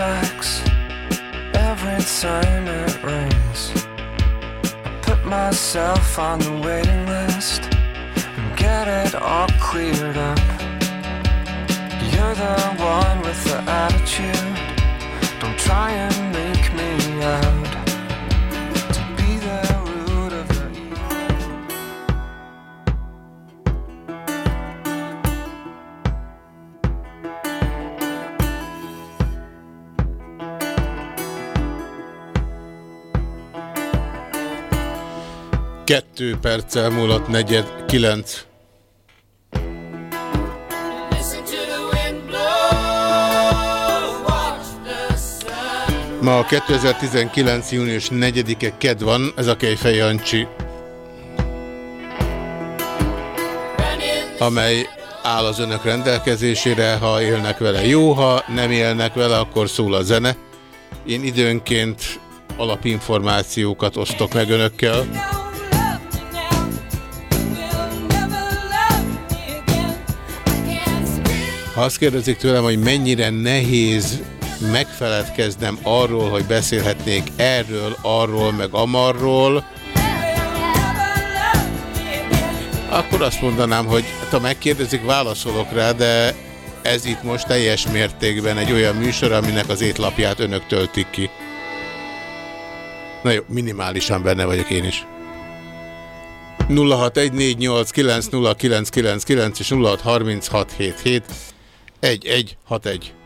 Every time it rings. I put myself on the waiting list and get it all cleared up. You're the one with the attitude. Don't try and 2 perccel múlott negyed 9. Ma a 2019. június 4-e ked van, ez a Kejfej Jancsi, amely áll az önök rendelkezésére, ha élnek vele jó, ha nem élnek vele, akkor szól a zene. Én időnként alapinformációkat osztok meg önökkel. Ha azt kérdezik tőlem, hogy mennyire nehéz megfeledkeznem arról, hogy beszélhetnék erről, arról, meg amarról, akkor azt mondanám, hogy hát, ha megkérdezik, válaszolok rá, de ez itt most teljes mértékben egy olyan műsor, aminek az étlapját önök töltik ki. Na jó, minimálisan benne vagyok én is. 0614890999 és 063677 1161.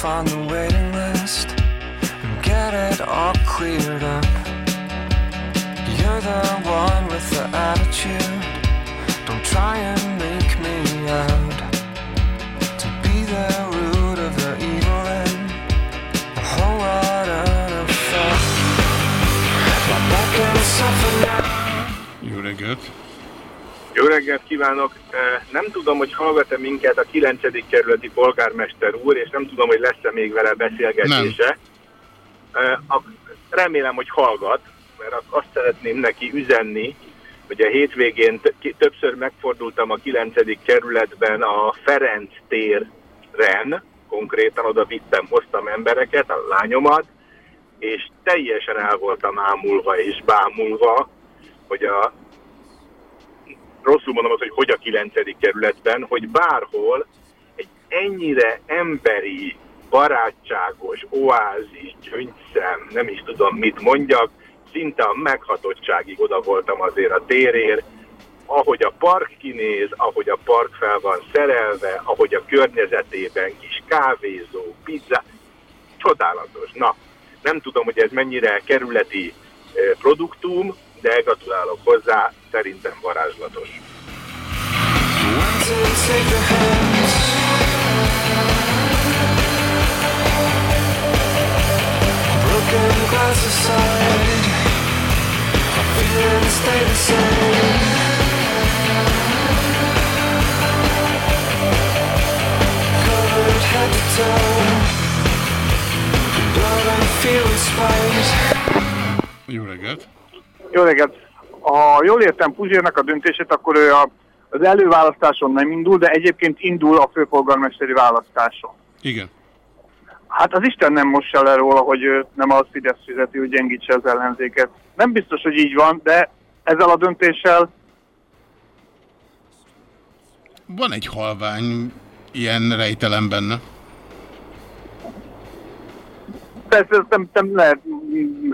find a way. Tudom, hogy hallgat-e minket a 9. kerületi polgármester úr, és nem tudom, hogy lesz-e még vele beszélgetése. A- Remélem, hogy hallgat, mert azt- szeretném neki üzenni, hogy a hétvégén többször megfordultam a 9. kerületben a Ferenc téren, konkrétan oda vittem, hoztam embereket, a lányomat, és teljesen el voltam ámulva és bámulva, hogy a rosszul mondom azt, hogy hogy a 9. kerületben, hogy bárhol egy ennyire emberi, barátságos, oázis, gyöngyszem, nem is tudom mit mondjak, szinte a meghatottságig oda voltam azért a térért, ahogy a park kinéz, ahogy a park fel van szerelve, ahogy a környezetében kis kávézó, pizza, csodálatos. Na, nem tudom, hogy ez mennyire kerületi eh, produktum, de gratulálok hozzá, szerintem varázslatos. to take the hands. Broken glass aside, feelings stay the same. Covered head to toe, blood and feeling spite. Jó reggelt! Jó reggelt! Ha jól értem Puzsérnek a döntését, akkor ő a, az előválasztáson nem indul, de egyébként indul a főpolgármesteri választáson. Igen. Hát az Isten nem mossa le róla, hogy nem a Fidesz fizeti, hogy gyengítse az ellenzéket. Nem biztos, hogy így van, de ezzel a döntéssel Van egy halvány ilyen rejtelem benne. Persze ezt nem, nem lehet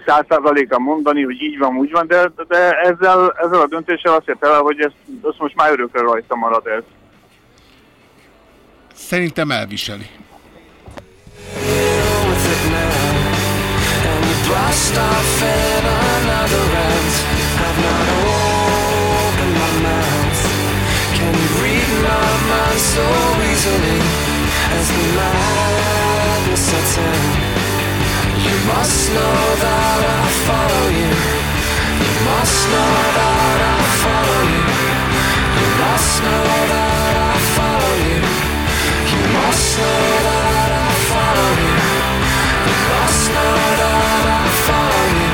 száz százalékra mondani, hogy így van, úgy van, de, de ezzel, ezzel a döntéssel azt ért el, hogy ez, ez most már örökre rajta marad ez. Szerintem elviseli. blast off in another rant I've not opened my mouth Can you read my mind so easily As the madness sets in You must know that I follow you. You must know that I follow you. You must know that I follow you. You must know that I follow you You must know that I follow you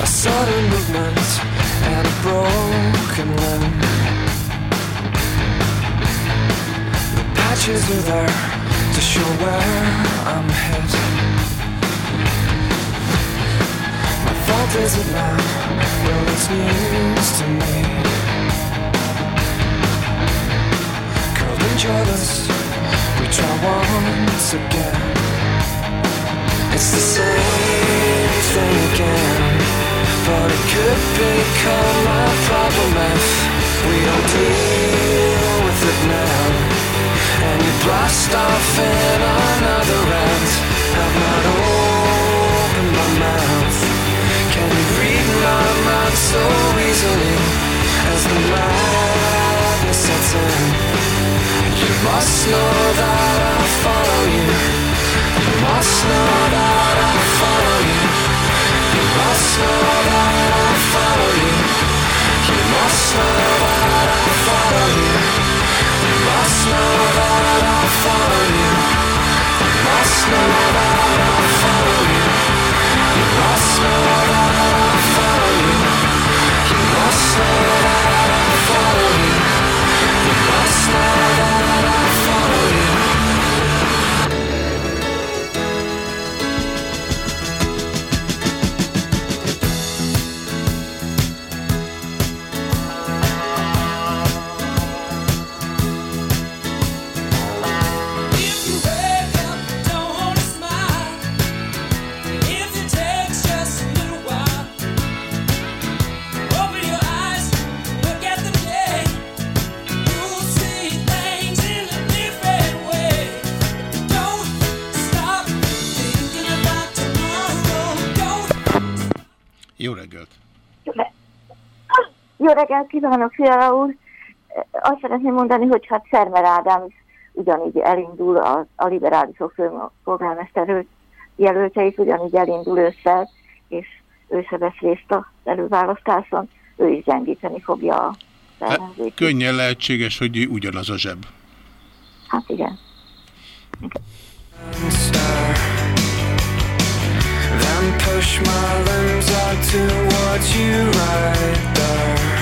A sudden movement and a broken limb. The patches are there to show where I'm hit My fault is it now? Well, it's news to me. Curled in jealous, we try once again. It's the same thing again But it could become a problem if we don't deal must know that I follow you. You must know that I follow you. You must know that I follow you. You must know that I follow you. You must know that I follow you. You must know that reggelt kívánok, Fiala úr! Azt szeretném mondani, hogy hát Szermer Ádám is ugyanígy elindul, a, a liberálisok főpolgármester jelöltje is ugyanígy elindul ősszel, és ő se vesz részt az előválasztáson, ő is gyengíteni fogja a Hát, könnyen lehetséges, hogy ugyanaz a zseb. Hát igen. Then push my limbs out towards you right there.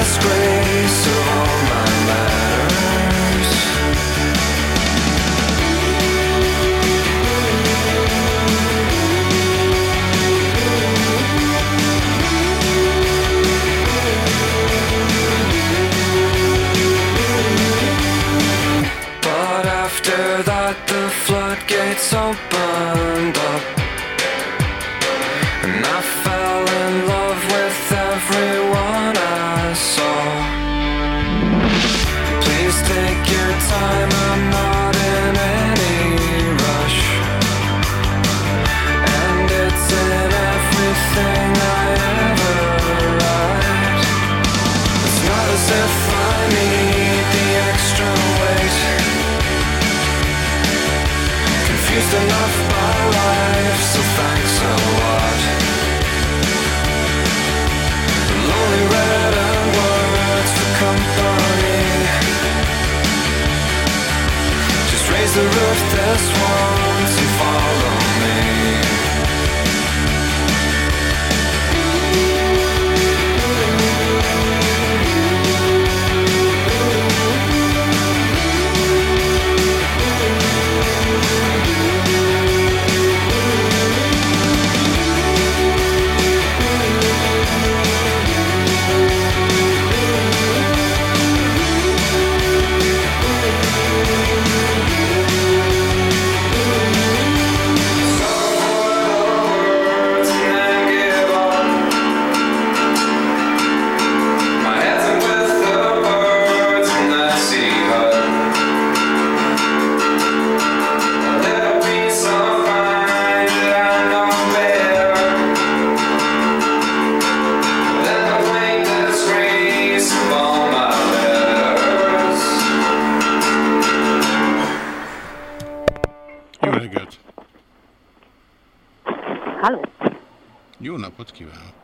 disgrace of all my letters But after that the floodgates opened napot kívánok!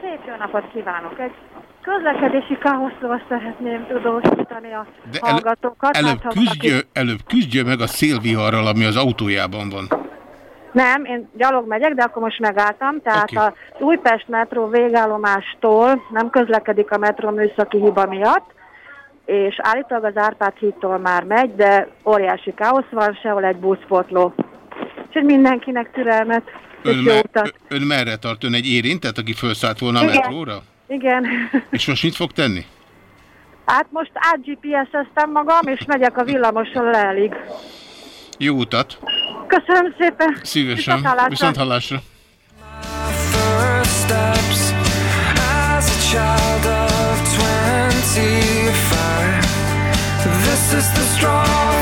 Szép jó napot kívánok! Egy közlekedési káoszról szeretném tudósítani a De elő, hallgatókat. előbb, hát, küzdjö, valaki- előbb küzdjö meg a szélviharral, ami az autójában van. Nem, én gyalog megyek, de akkor most megálltam. Tehát okay. az Újpest metró végállomástól nem közlekedik a metró műszaki hiba miatt, és állítólag az Árpád hídtól már megy, de óriási káosz van, sehol egy buszpotló. Úgyhogy mindenkinek türelmet, Ön, me, ön merre tart? Ön egy érintett, aki felszállt volna a Igen. metróra? Igen. És most mit fog tenni? Hát most át GPS-eztem magam, és megyek a villamoson leelig. Jó utat! Köszönöm szépen! Szívesen! Viszont hallásra! first steps as a child of 25. This is the straw,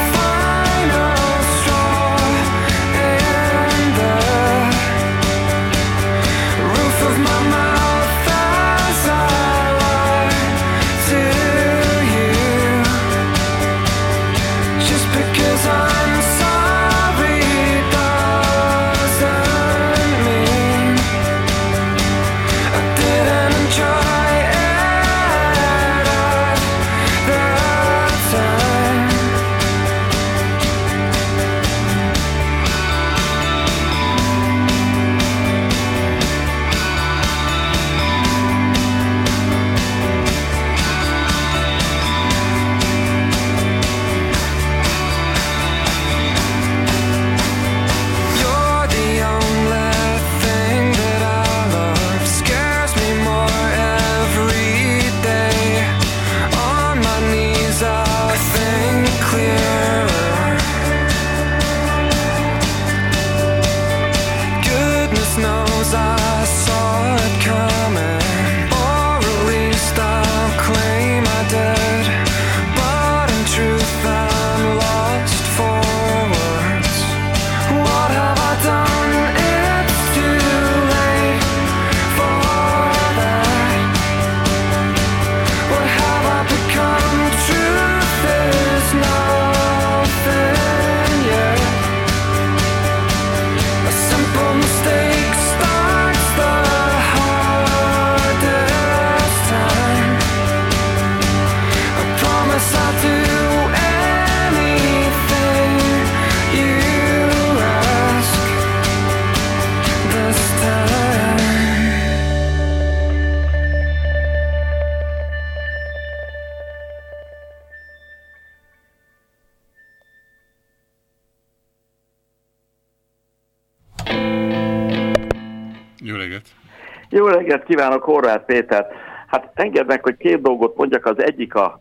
Jó reggelt kívánok, Horváth Péter. Hát engedd meg, hogy két dolgot mondjak. Az egyik a,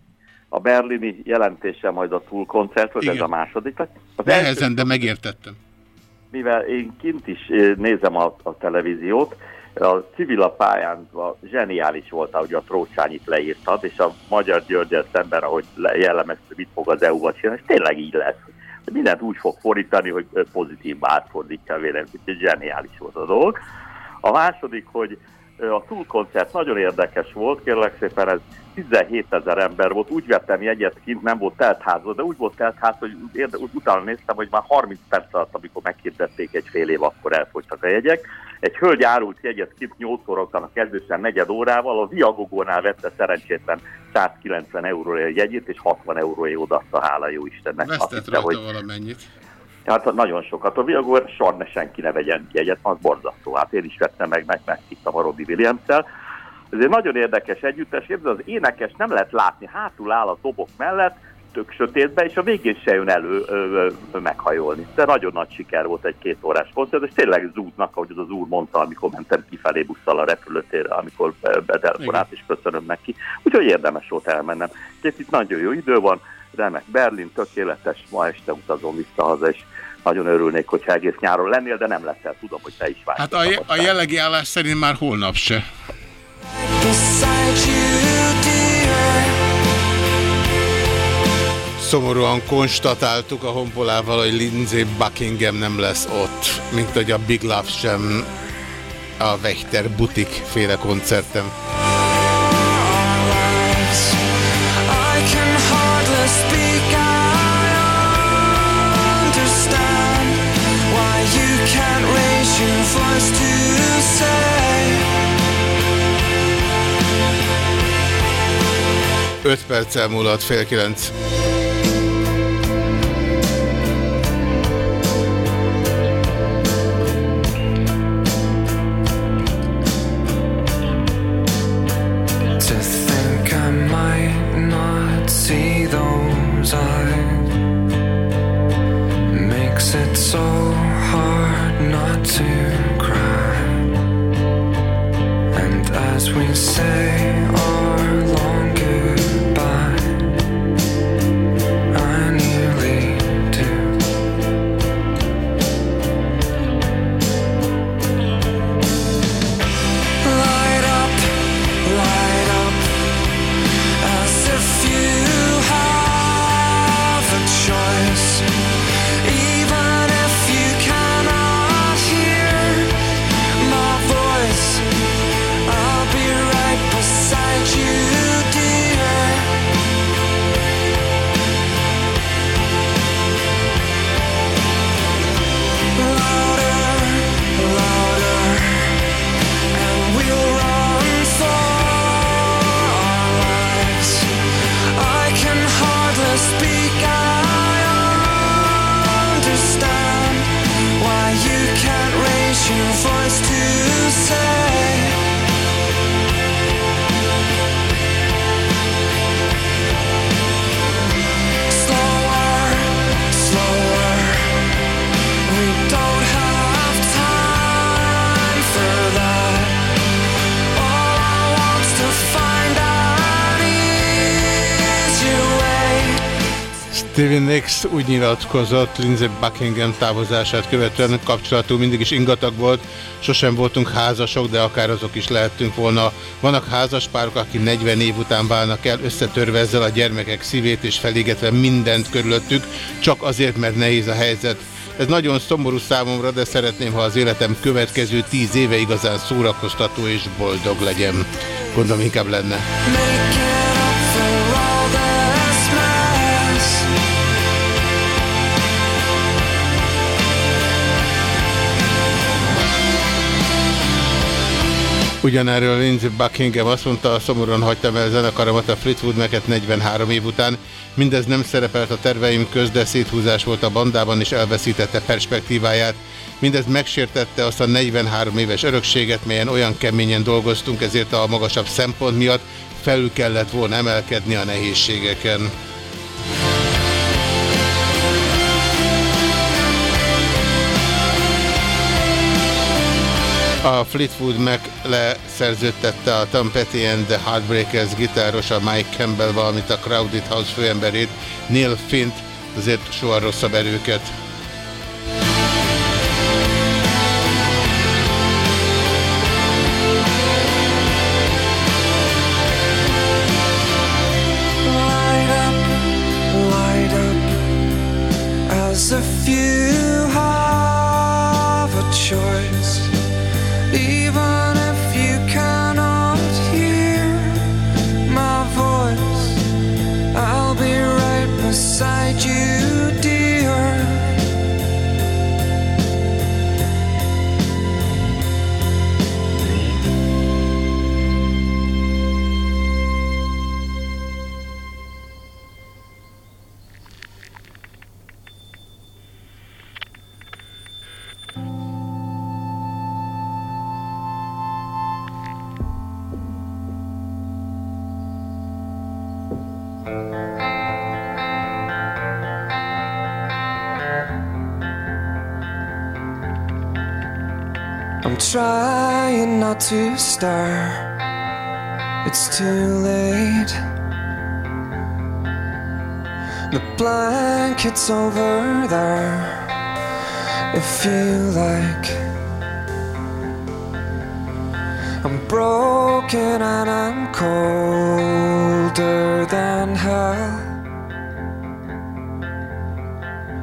a berlini jelentése, majd a túl koncert, vagy ez Igen. a második. Az Nehezen, de megértettem. mivel én kint is eh, nézem a, a televíziót, a civil a pályán a zseniális volt, ahogy a Trócsányit leírtad, és a Magyar Györgyel szemben, ahogy le- jellemezte, mit fog az EU-val csinálni, és tényleg így lesz. Hogy mindent úgy fog fordítani, hogy pozitív átfordítja a véleményt, úgyhogy zseniális volt a dolog. A második, hogy a túlkoncert nagyon érdekes volt, kérlek szépen ez 17 ezer ember volt, úgy vettem jegyet kint, nem volt teltházban, de úgy volt teltház, hogy érde, utána néztem, hogy már 30 perc alatt, amikor meghirdették egy fél év, akkor elfogytak a jegyek. Egy hölgy árult jegyet kint 8 óra után a kezdősen negyed órával, a Viagogónál vette szerencsétlen 190 euróért a jegyét, és 60 euróért odaadta, hála jó Istennek. Azt Vesztett hitte, rajta hogy valamennyit. Hát nagyon sokat. A Viagor soha ne senki ne vegyen jegyet, az borzasztó. Hát én is vettem meg, meg megkittem a Robbie williams Ez egy nagyon érdekes együttes, de az énekes nem lehet látni, hátul áll a dobok mellett, tök sötétbe, és a végén se jön elő ö, ö, meghajolni. De nagyon nagy siker volt egy két órás koncert, és tényleg zúdnak, ahogy az, az úr mondta, amikor mentem kifelé busszal a repülőtérre, amikor be- betelefonált, és köszönöm neki. Úgyhogy érdemes volt elmennem. Két itt nagyon jó idő van, remek Berlin, tökéletes, ma este utazom vissza haza, és nagyon örülnék, hogyha egész nyáron lennél, de nem leszel, tudom, hogy te is vársz. Hát a, je- a jellegi állás szerint már holnap se. Szomorúan konstatáltuk a honpolával, hogy Lindsay Buckingham nem lesz ott, mint hogy a Big Love sem a Wächter butik féle koncerten. 5 perccel múlott fél kilenc. Stevie Nicks úgy nyilatkozott Lindsay Buckingham távozását követően, kapcsolatunk mindig is ingatag volt, sosem voltunk házasok, de akár azok is lehettünk volna. Vannak házaspárok, akik 40 év után válnak el, összetörve ezzel a gyermekek szívét és felégetve mindent körülöttük, csak azért, mert nehéz a helyzet. Ez nagyon szomorú számomra, de szeretném, ha az életem következő tíz éve igazán szórakoztató és boldog legyen. Gondolom inkább lenne. Ugyanerről Lindsay Buckingham azt mondta, szomorúan hagytam el zenekaromat a Fleetwood Mac-et 43 év után. Mindez nem szerepelt a terveim köz, de széthúzás volt a bandában, és elveszítette perspektíváját. Mindez megsértette azt a 43 éves örökséget, melyen olyan keményen dolgoztunk, ezért a magasabb szempont miatt felül kellett volna emelkedni a nehézségeken. A Fleetwood Mac leszerződtette a Petty and the Heartbreakers gitárosa Mike Campbell, valamint a Crowded House főemberét Neil Fint, azért soha rosszabb erőket. To stare. It's too late. The blanket's over there. If you like, I'm broken and I'm colder than hell.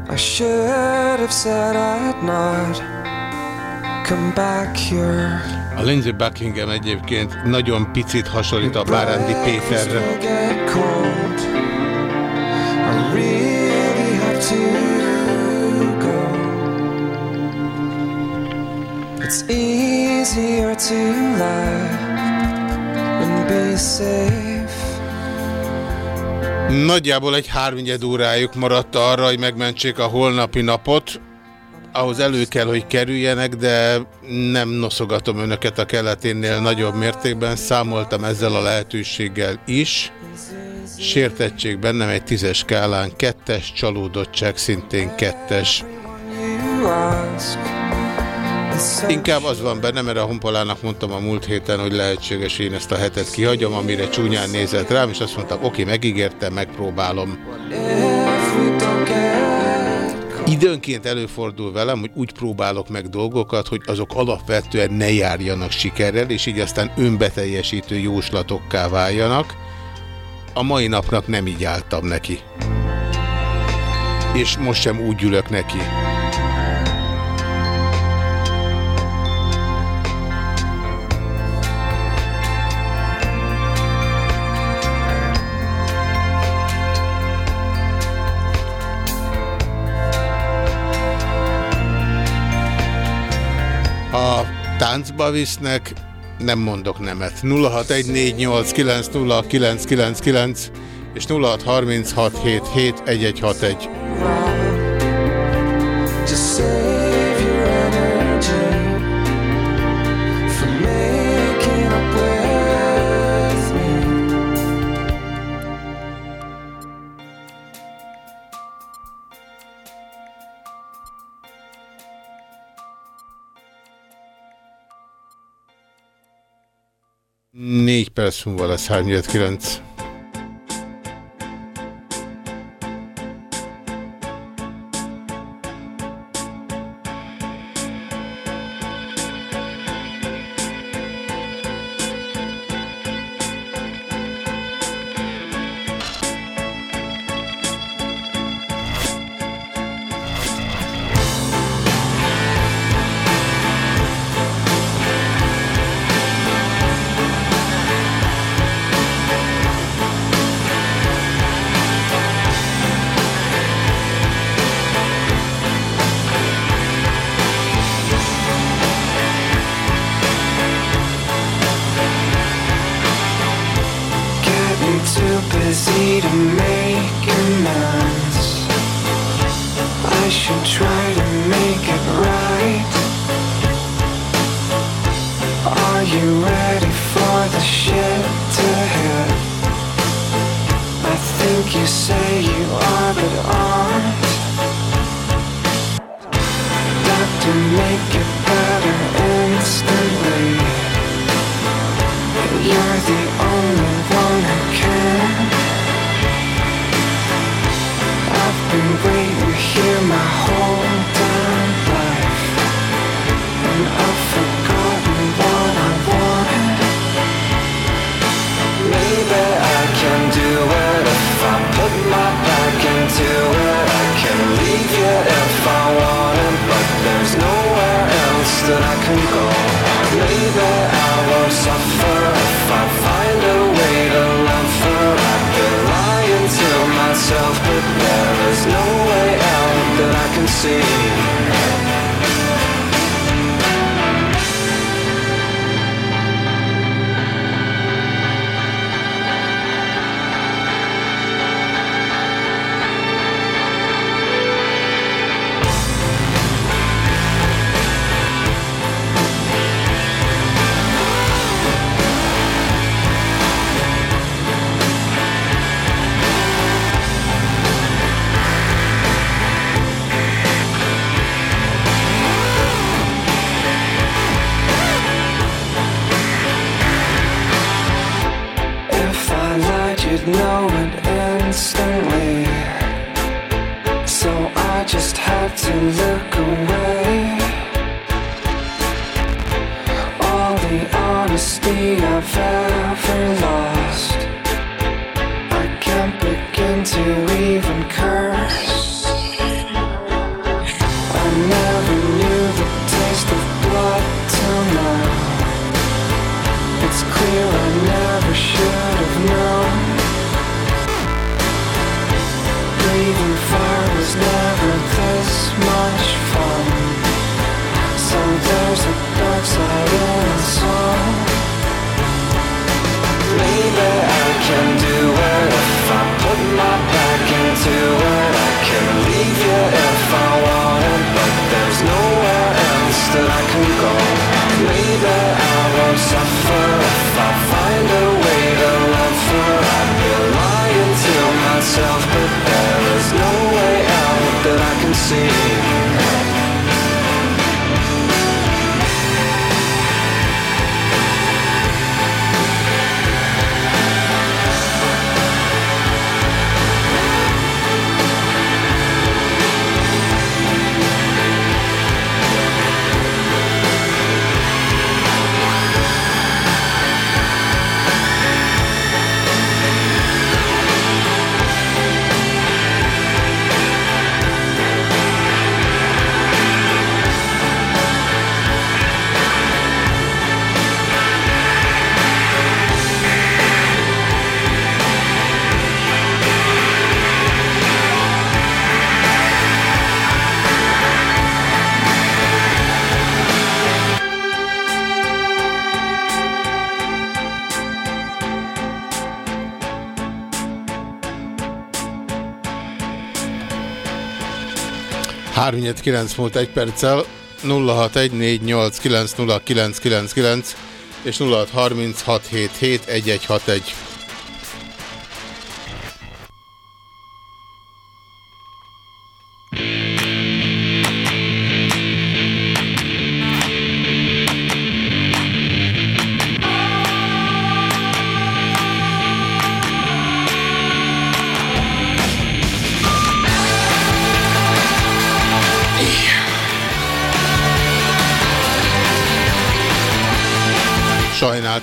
I should have said I'd not come back here. A Lindsay Buckingham egyébként nagyon picit hasonlít a Bárándi Péterre. It's easier to lie and be safe. Nagyjából egy háromnyed órájuk maradt arra, hogy megmentsék a holnapi napot. Ahhoz elő kell, hogy kerüljenek, de nem noszogatom önöket a keleténél nagyobb mértékben. Számoltam ezzel a lehetőséggel is. Sértettség bennem egy tízes skálán kettes, csalódottság szintén kettes. Inkább az van benne, mert a honpolának mondtam a múlt héten, hogy lehetséges, én ezt a hetet kihagyom, amire csúnyán nézett rám, és azt mondtam, oké, megígértem, megpróbálom. Időnként előfordul velem, hogy úgy próbálok meg dolgokat, hogy azok alapvetően ne járjanak sikerrel, és így aztán önbeteljesítő jóslatokká váljanak. A mai napnak nem így álltam neki. És most sem úgy ülök neki. Táncba visznek, nem mondok nemet. 0614890999 és 0636771161. 4 perc múlva lesz 39. Busy to make amends. I should try 3 múlt 1 perccel 0614890999 és 0636771161.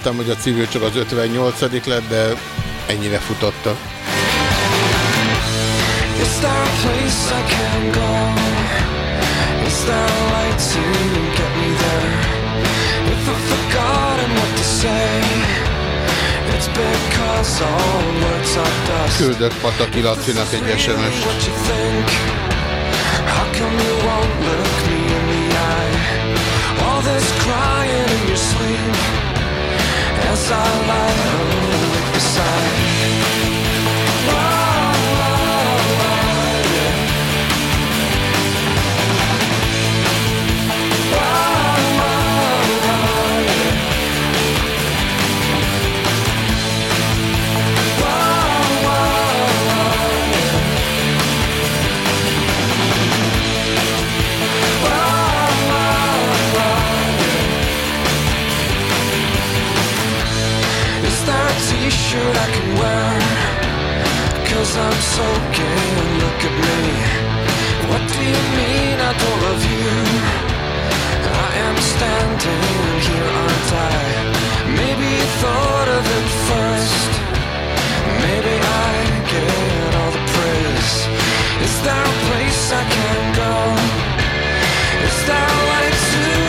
Sajnáltam, hogy a civil csak az 58 lett, de ennyire futotta. Is there a place I can go? Is there a light to get me there? If I've forgotten what to say, it's because all words are dust. Küldök Pataki Lacinak egy think? How come you won't look me in the eye? All this crying in your sleep as I lie awake beside. shirt I can wear Cause I'm so gay and look at me. What do you mean I don't love you? I am standing here aren't I? Maybe you thought of it first. Maybe I get all the praise. Is there a place I can go? Is there a light to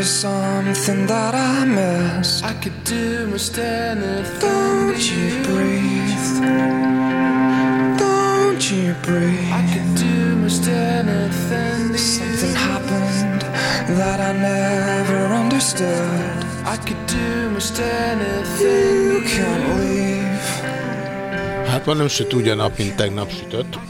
there's something that I miss. I could do most anything. Don't you breathe? Don't you breathe? I could do most anything. Something happened that I never understood. I could do most anything. You can't leave. Hát ma nem süt úgy a nap, mint tegnap sütött.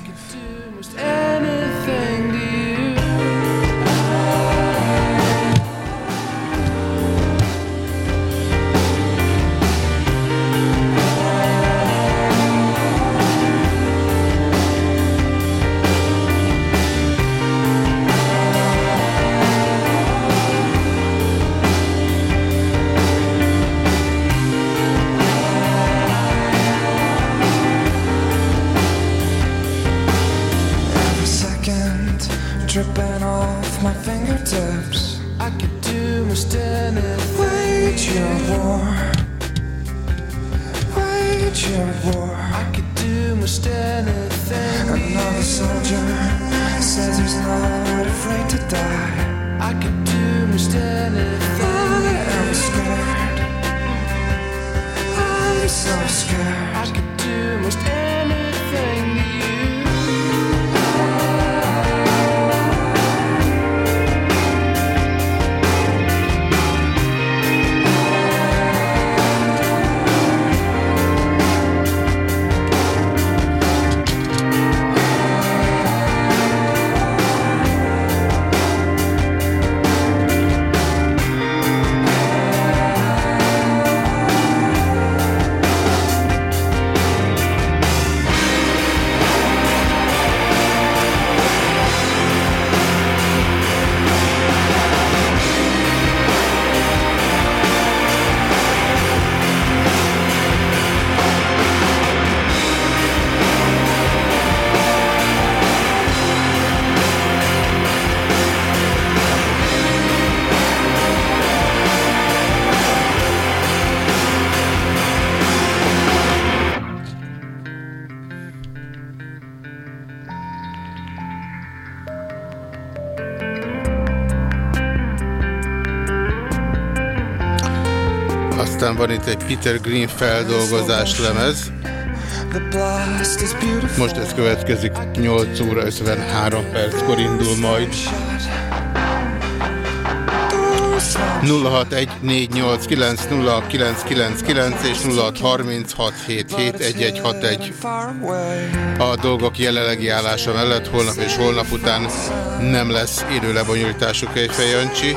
Van itt egy Peter Green feldolgozás lemez. Most ez következik, 8 óra 53 perckor indul majd. 0614890999 és 0636771161. A dolgok jelenlegi állása mellett holnap és holnap után nem lesz élő lebonyolítású Kejfej Jancsi,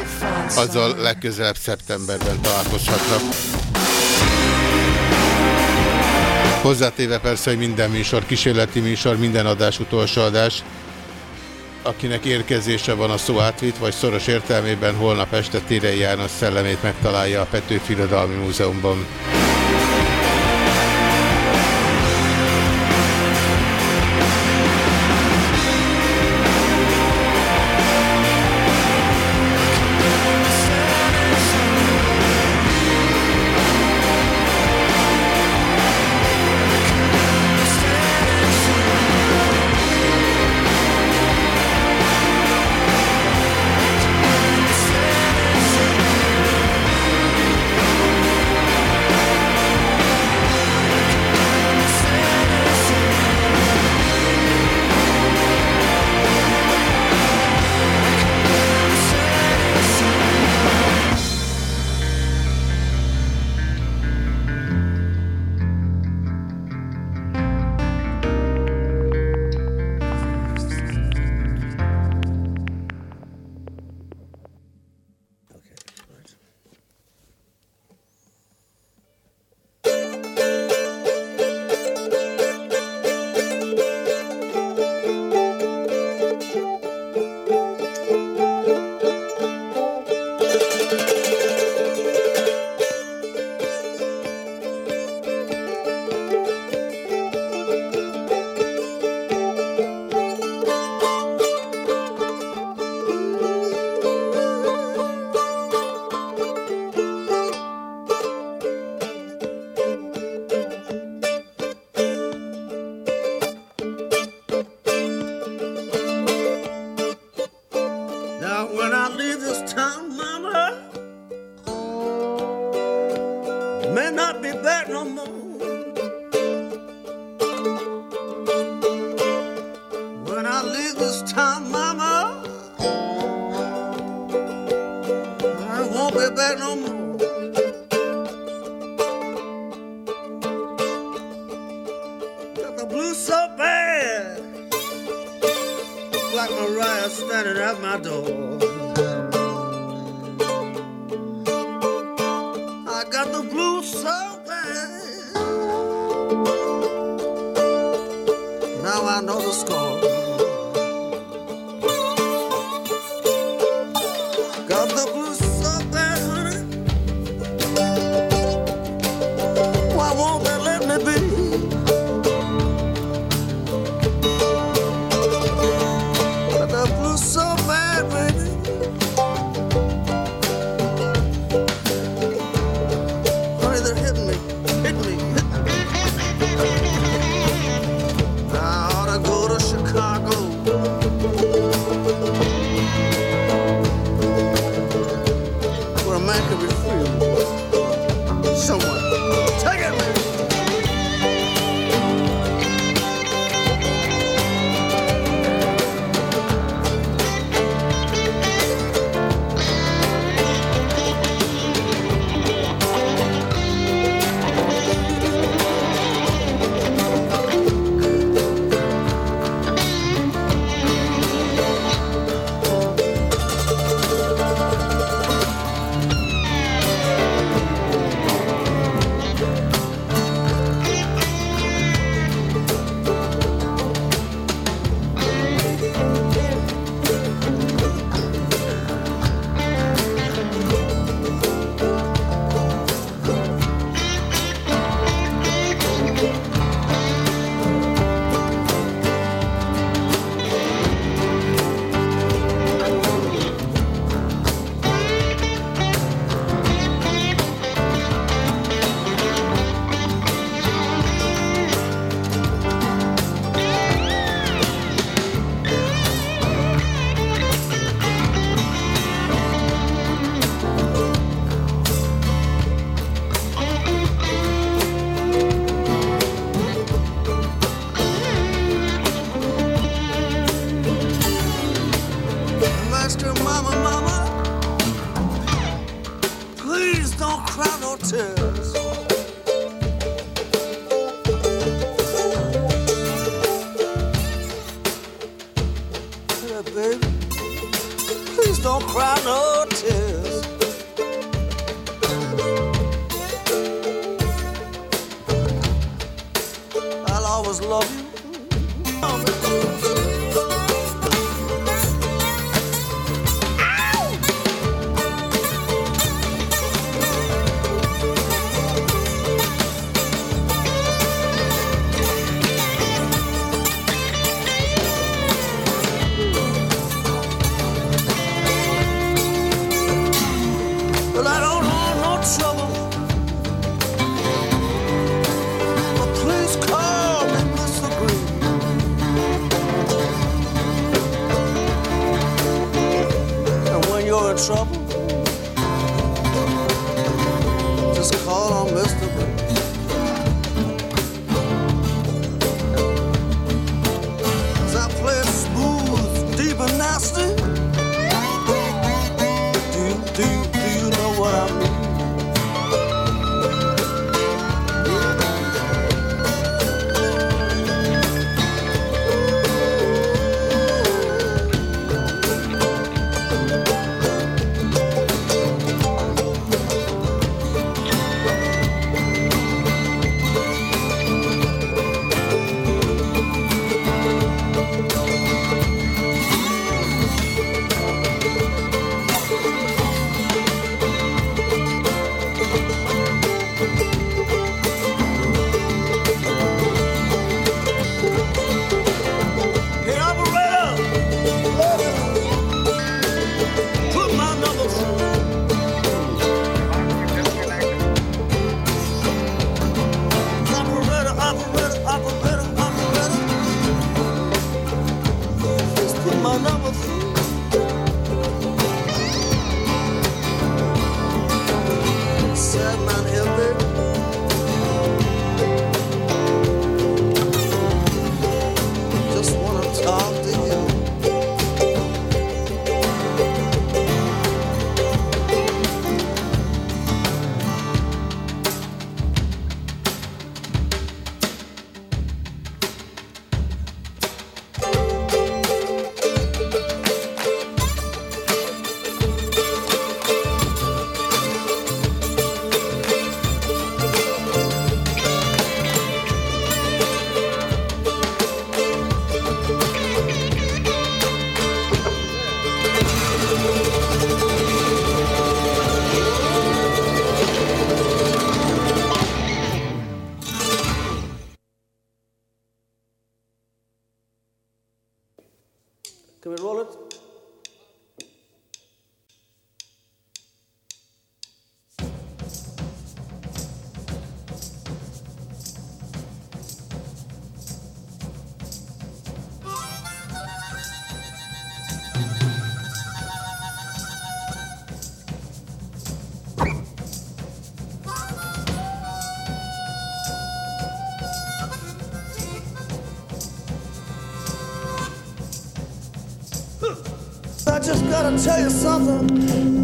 azzal legközelebb szeptemberben találkozhatnak. Hozzátéve persze, hogy minden műsor, kísérleti műsor, minden adás utolsó adás. Akinek érkezése van a szó átvitt, vagy szoros értelmében holnap este Térei János szellemét megtalálja a Petőfi Irodalmi Múzeumban.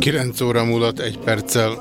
9 óra múlott egy perccel.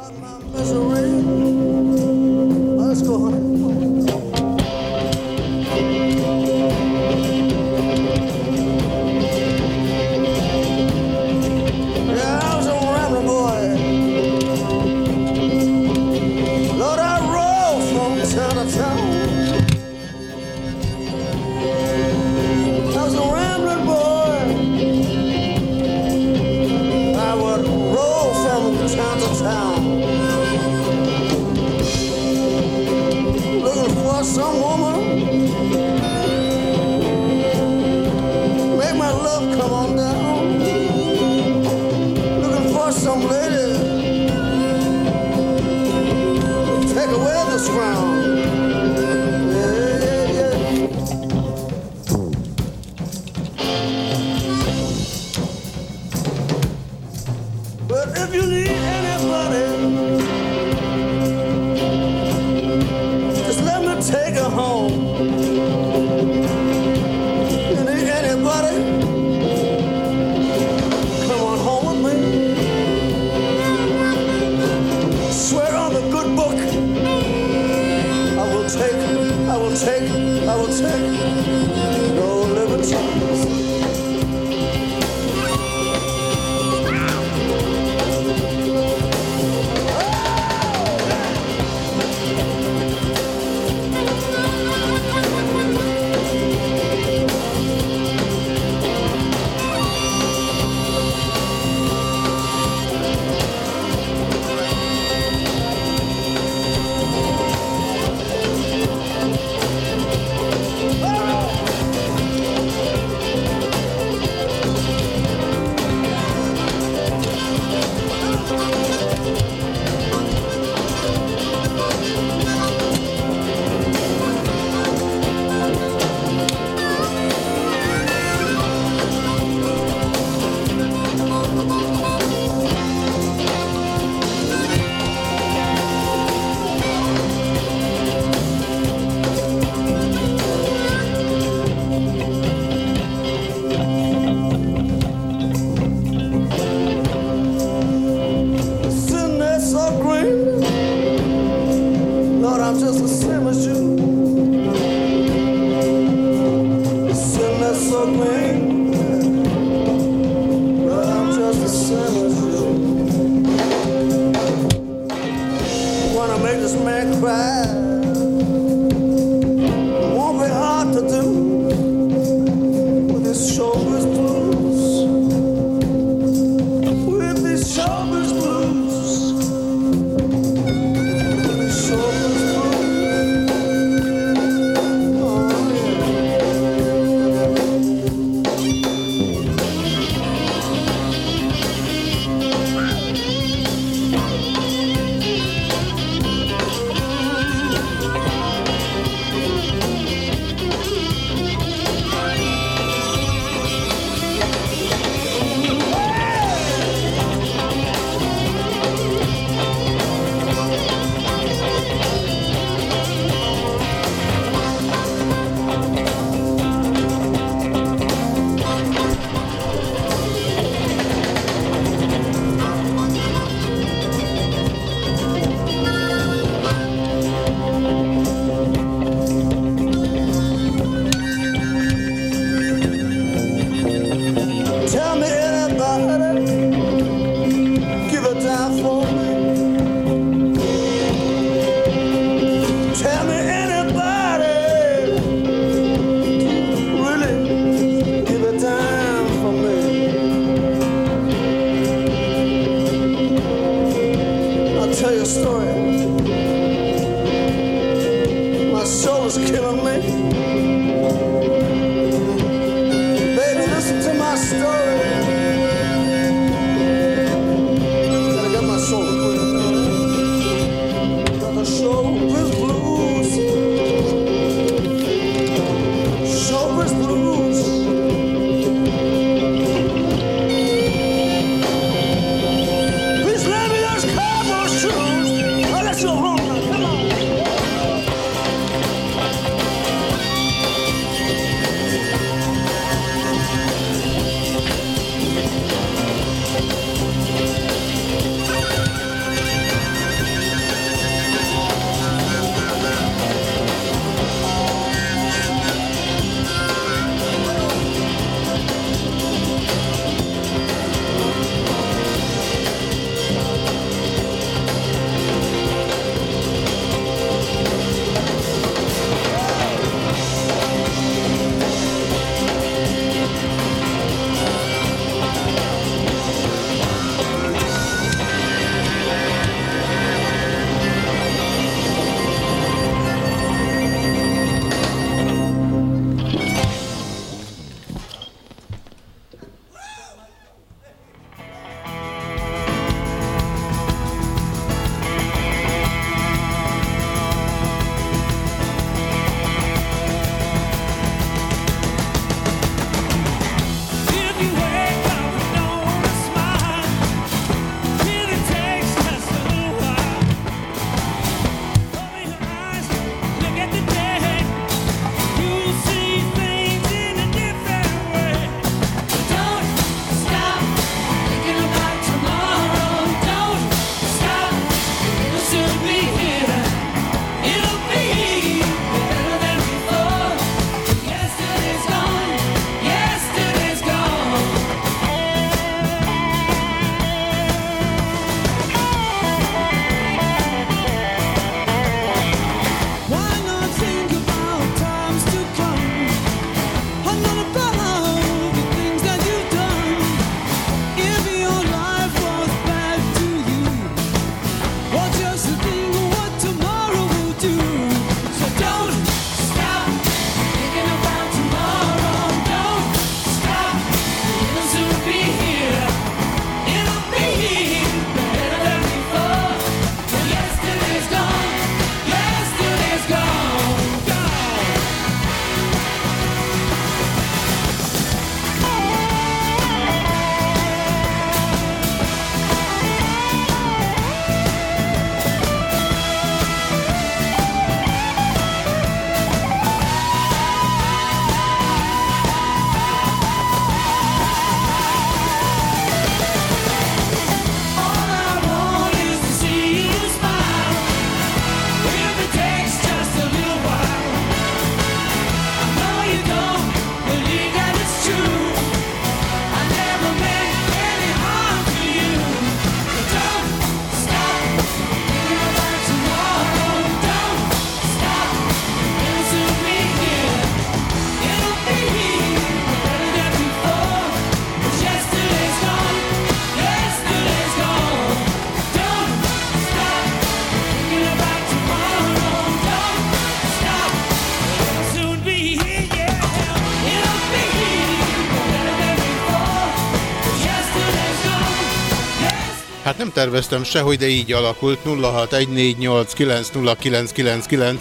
Terveztem sehogy, de így alakult 0614890999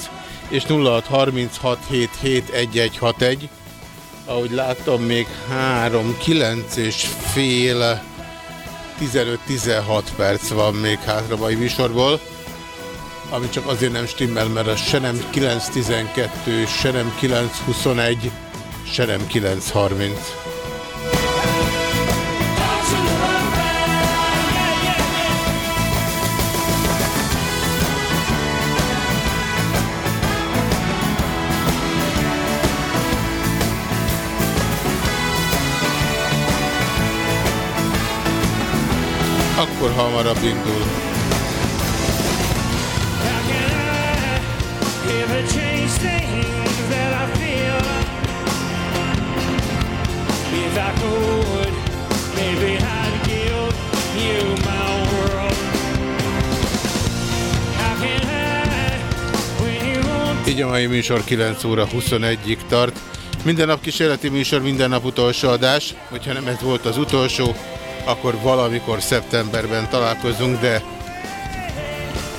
és 0636771161. Ahogy látom, még 3, 9 és fél 15-16 perc van még hátra a mai műsorból, ami csak azért nem stimmel, mert az se nem 9.12, se nem 9.21, se nem 9.30. Akkor hamarabb indul. If I Így a mai műsor 9 óra 21-ig tart. Minden nap kísérleti műsor, minden nap utolsó adás. Hogyha nem ez volt az utolsó, akkor valamikor szeptemberben találkozunk, de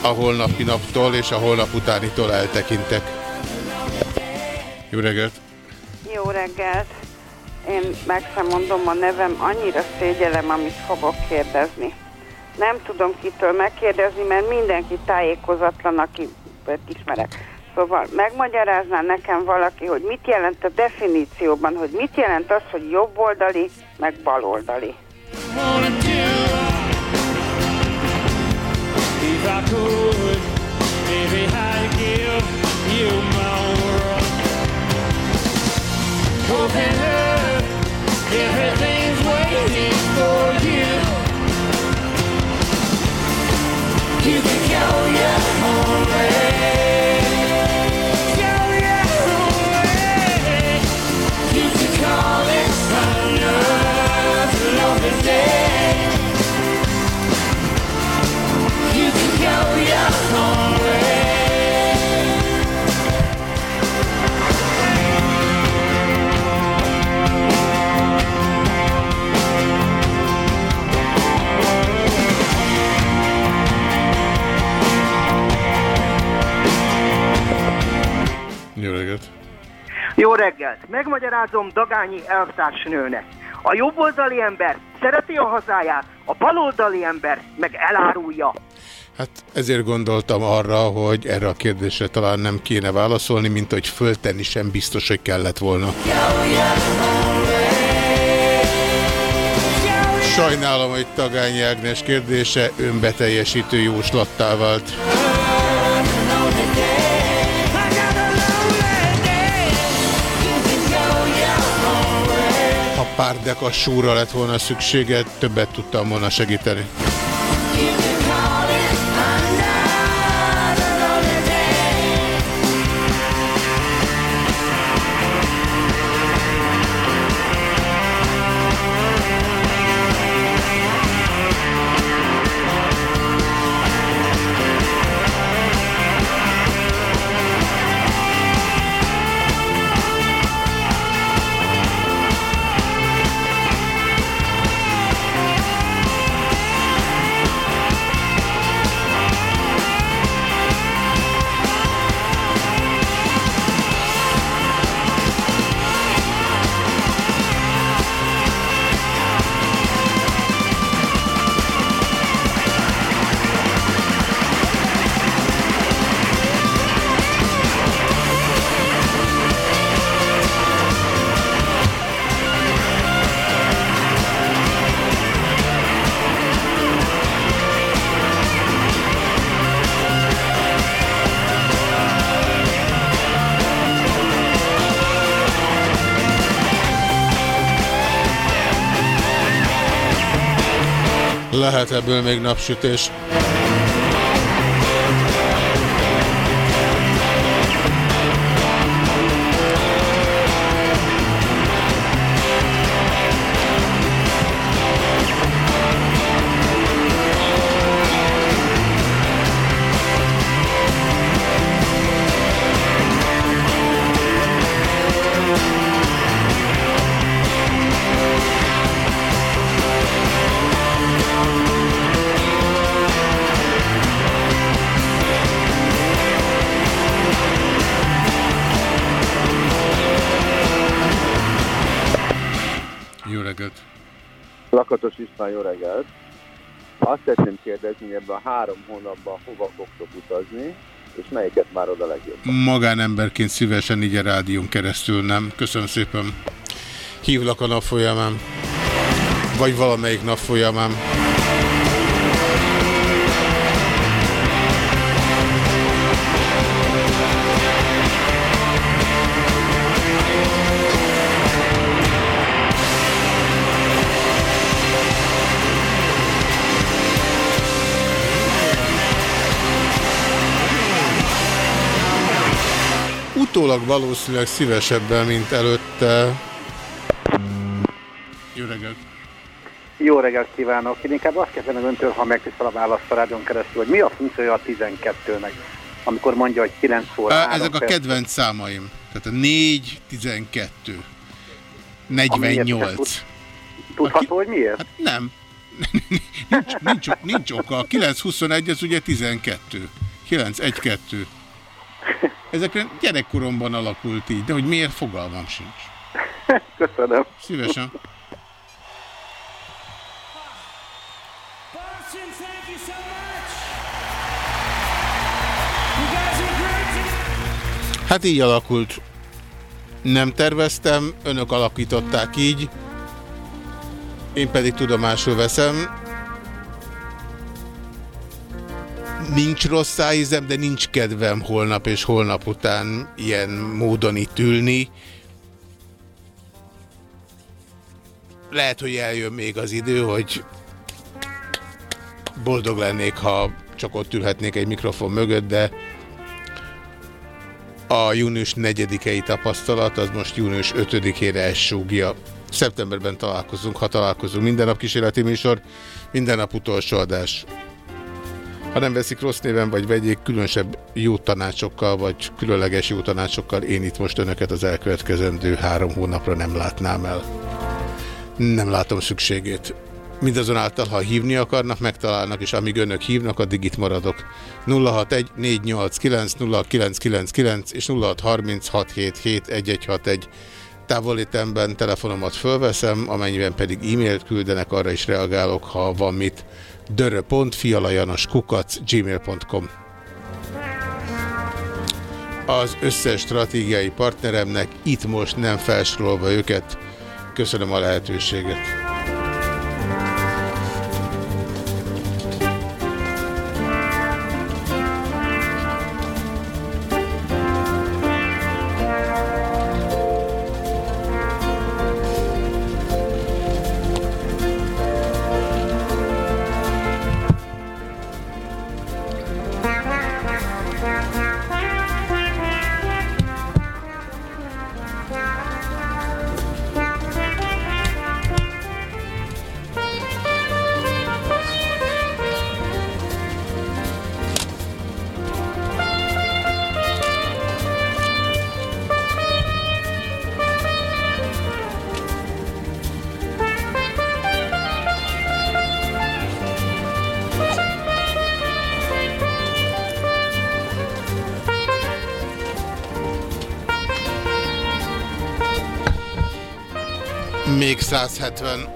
a holnapi naptól és a holnap utánitól eltekintek. Jó reggelt! Jó reggelt! Én meg sem mondom a nevem, annyira szégyelem, amit fogok kérdezni. Nem tudom kitől megkérdezni, mert mindenki tájékozatlan, aki ismerek. Szóval megmagyarázná nekem valaki, hogy mit jelent a definícióban, hogy mit jelent az, hogy jobboldali, meg baloldali. Wanna do? If I could, maybe I'd give you my world. Open up, everything's waiting for you. You can go your own way. Jó reggelt! Jó reggelt! Megmagyarázom Dagányi elvtársnőnek. A jobboldali ember szereti a hazáját, a baloldali ember meg elárulja. Hát ezért gondoltam arra, hogy erre a kérdésre talán nem kéne válaszolni, mint hogy föltenni sem biztos, hogy kellett volna. Sajnálom, hogy Tagányi Ágnes kérdése önbeteljesítő jóslattá vált. Pár dekas súra lett volna szüksége, többet tudtam volna segíteni. Lehet ebből még napsütés. Azt szeretném kérdezni, ebben a három hónapban hova fogtok utazni, és melyiket már oda legjobb? Magánemberként szívesen így a rádión keresztül nem. Köszönöm szépen. Hívlak a nap folyamán. Vagy valamelyik nap folyamán. Utólag valószínűleg szívesebben, mint előtte. Jó reggelt! Jó reggelt kívánok! Én inkább azt kezdem öntől, ha megtisztel a választ a rádión keresztül, hogy mi a funkciója a 12-nek, amikor mondja, hogy 9 óra. Ezek a kedvenc számaim. Tehát a 4, 12, 48. Tudható, hogy miért? Hát nem. nincs, nincs, nincs oka. A 921 ez ugye 12. 9, 1, 2. Ezekre gyerekkoromban alakult így, de hogy miért fogalmam sincs. Köszönöm. Szívesen. Hát így alakult. Nem terveztem, önök alakították így, én pedig tudomásul veszem. Nincs rossz szájízem, de nincs kedvem holnap és holnap után ilyen módon itt ülni. Lehet, hogy eljön még az idő, hogy boldog lennék, ha csak ott ülhetnék egy mikrofon mögött, de a június 4-i tapasztalat az most június 5-ére elsúgja. Szeptemberben találkozunk, ha találkozunk. Minden nap kísérleti műsor, minden nap utolsó adás. Ha nem veszik rossz néven, vagy vegyék különösebb jó tanácsokkal, vagy különleges jó tanácsokkal, én itt most önöket az elkövetkezendő három hónapra nem látnám el. Nem látom szükségét. Mindazonáltal, ha hívni akarnak, megtalálnak, és amíg önök hívnak, addig itt maradok. 061 489 0999 és 0636771161. Távolétemben telefonomat fölveszem, amennyiben pedig e-mailt küldenek, arra is reagálok, ha van mit. dörö.fialajanoskukac gmail.com Az összes stratégiai partneremnek itt most nem felsorolva őket. Köszönöm a lehetőséget. to an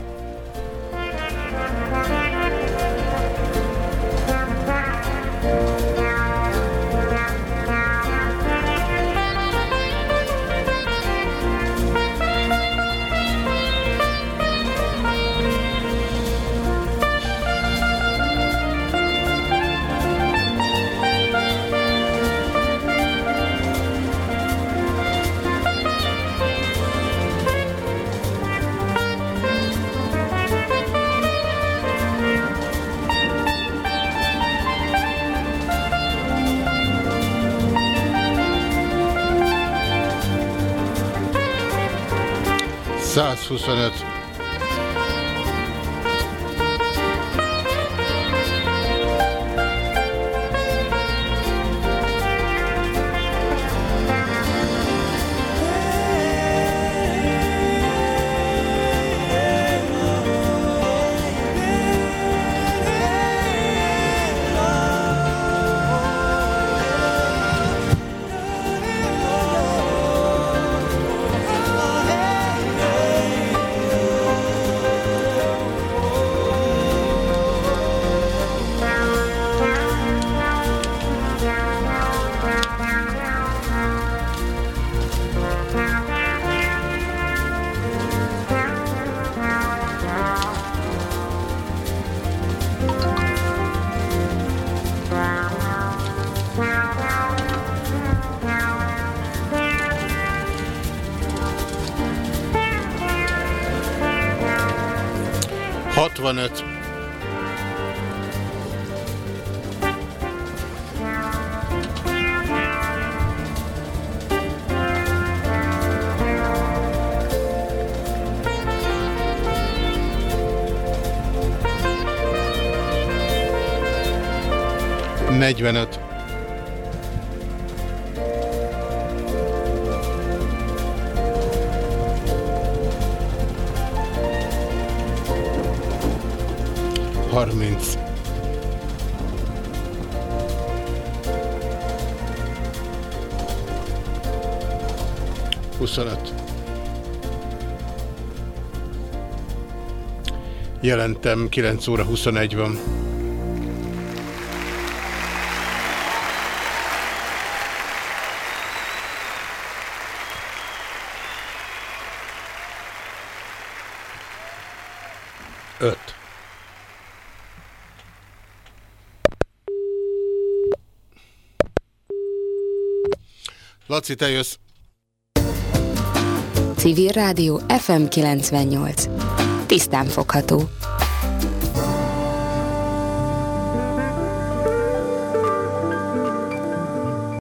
köszönet. 65. Negyvenöt. Jelentem, 9 óra 21 van. Öt. Laci, te jössz. Civil Rádió FM 98. Tisztán fogható.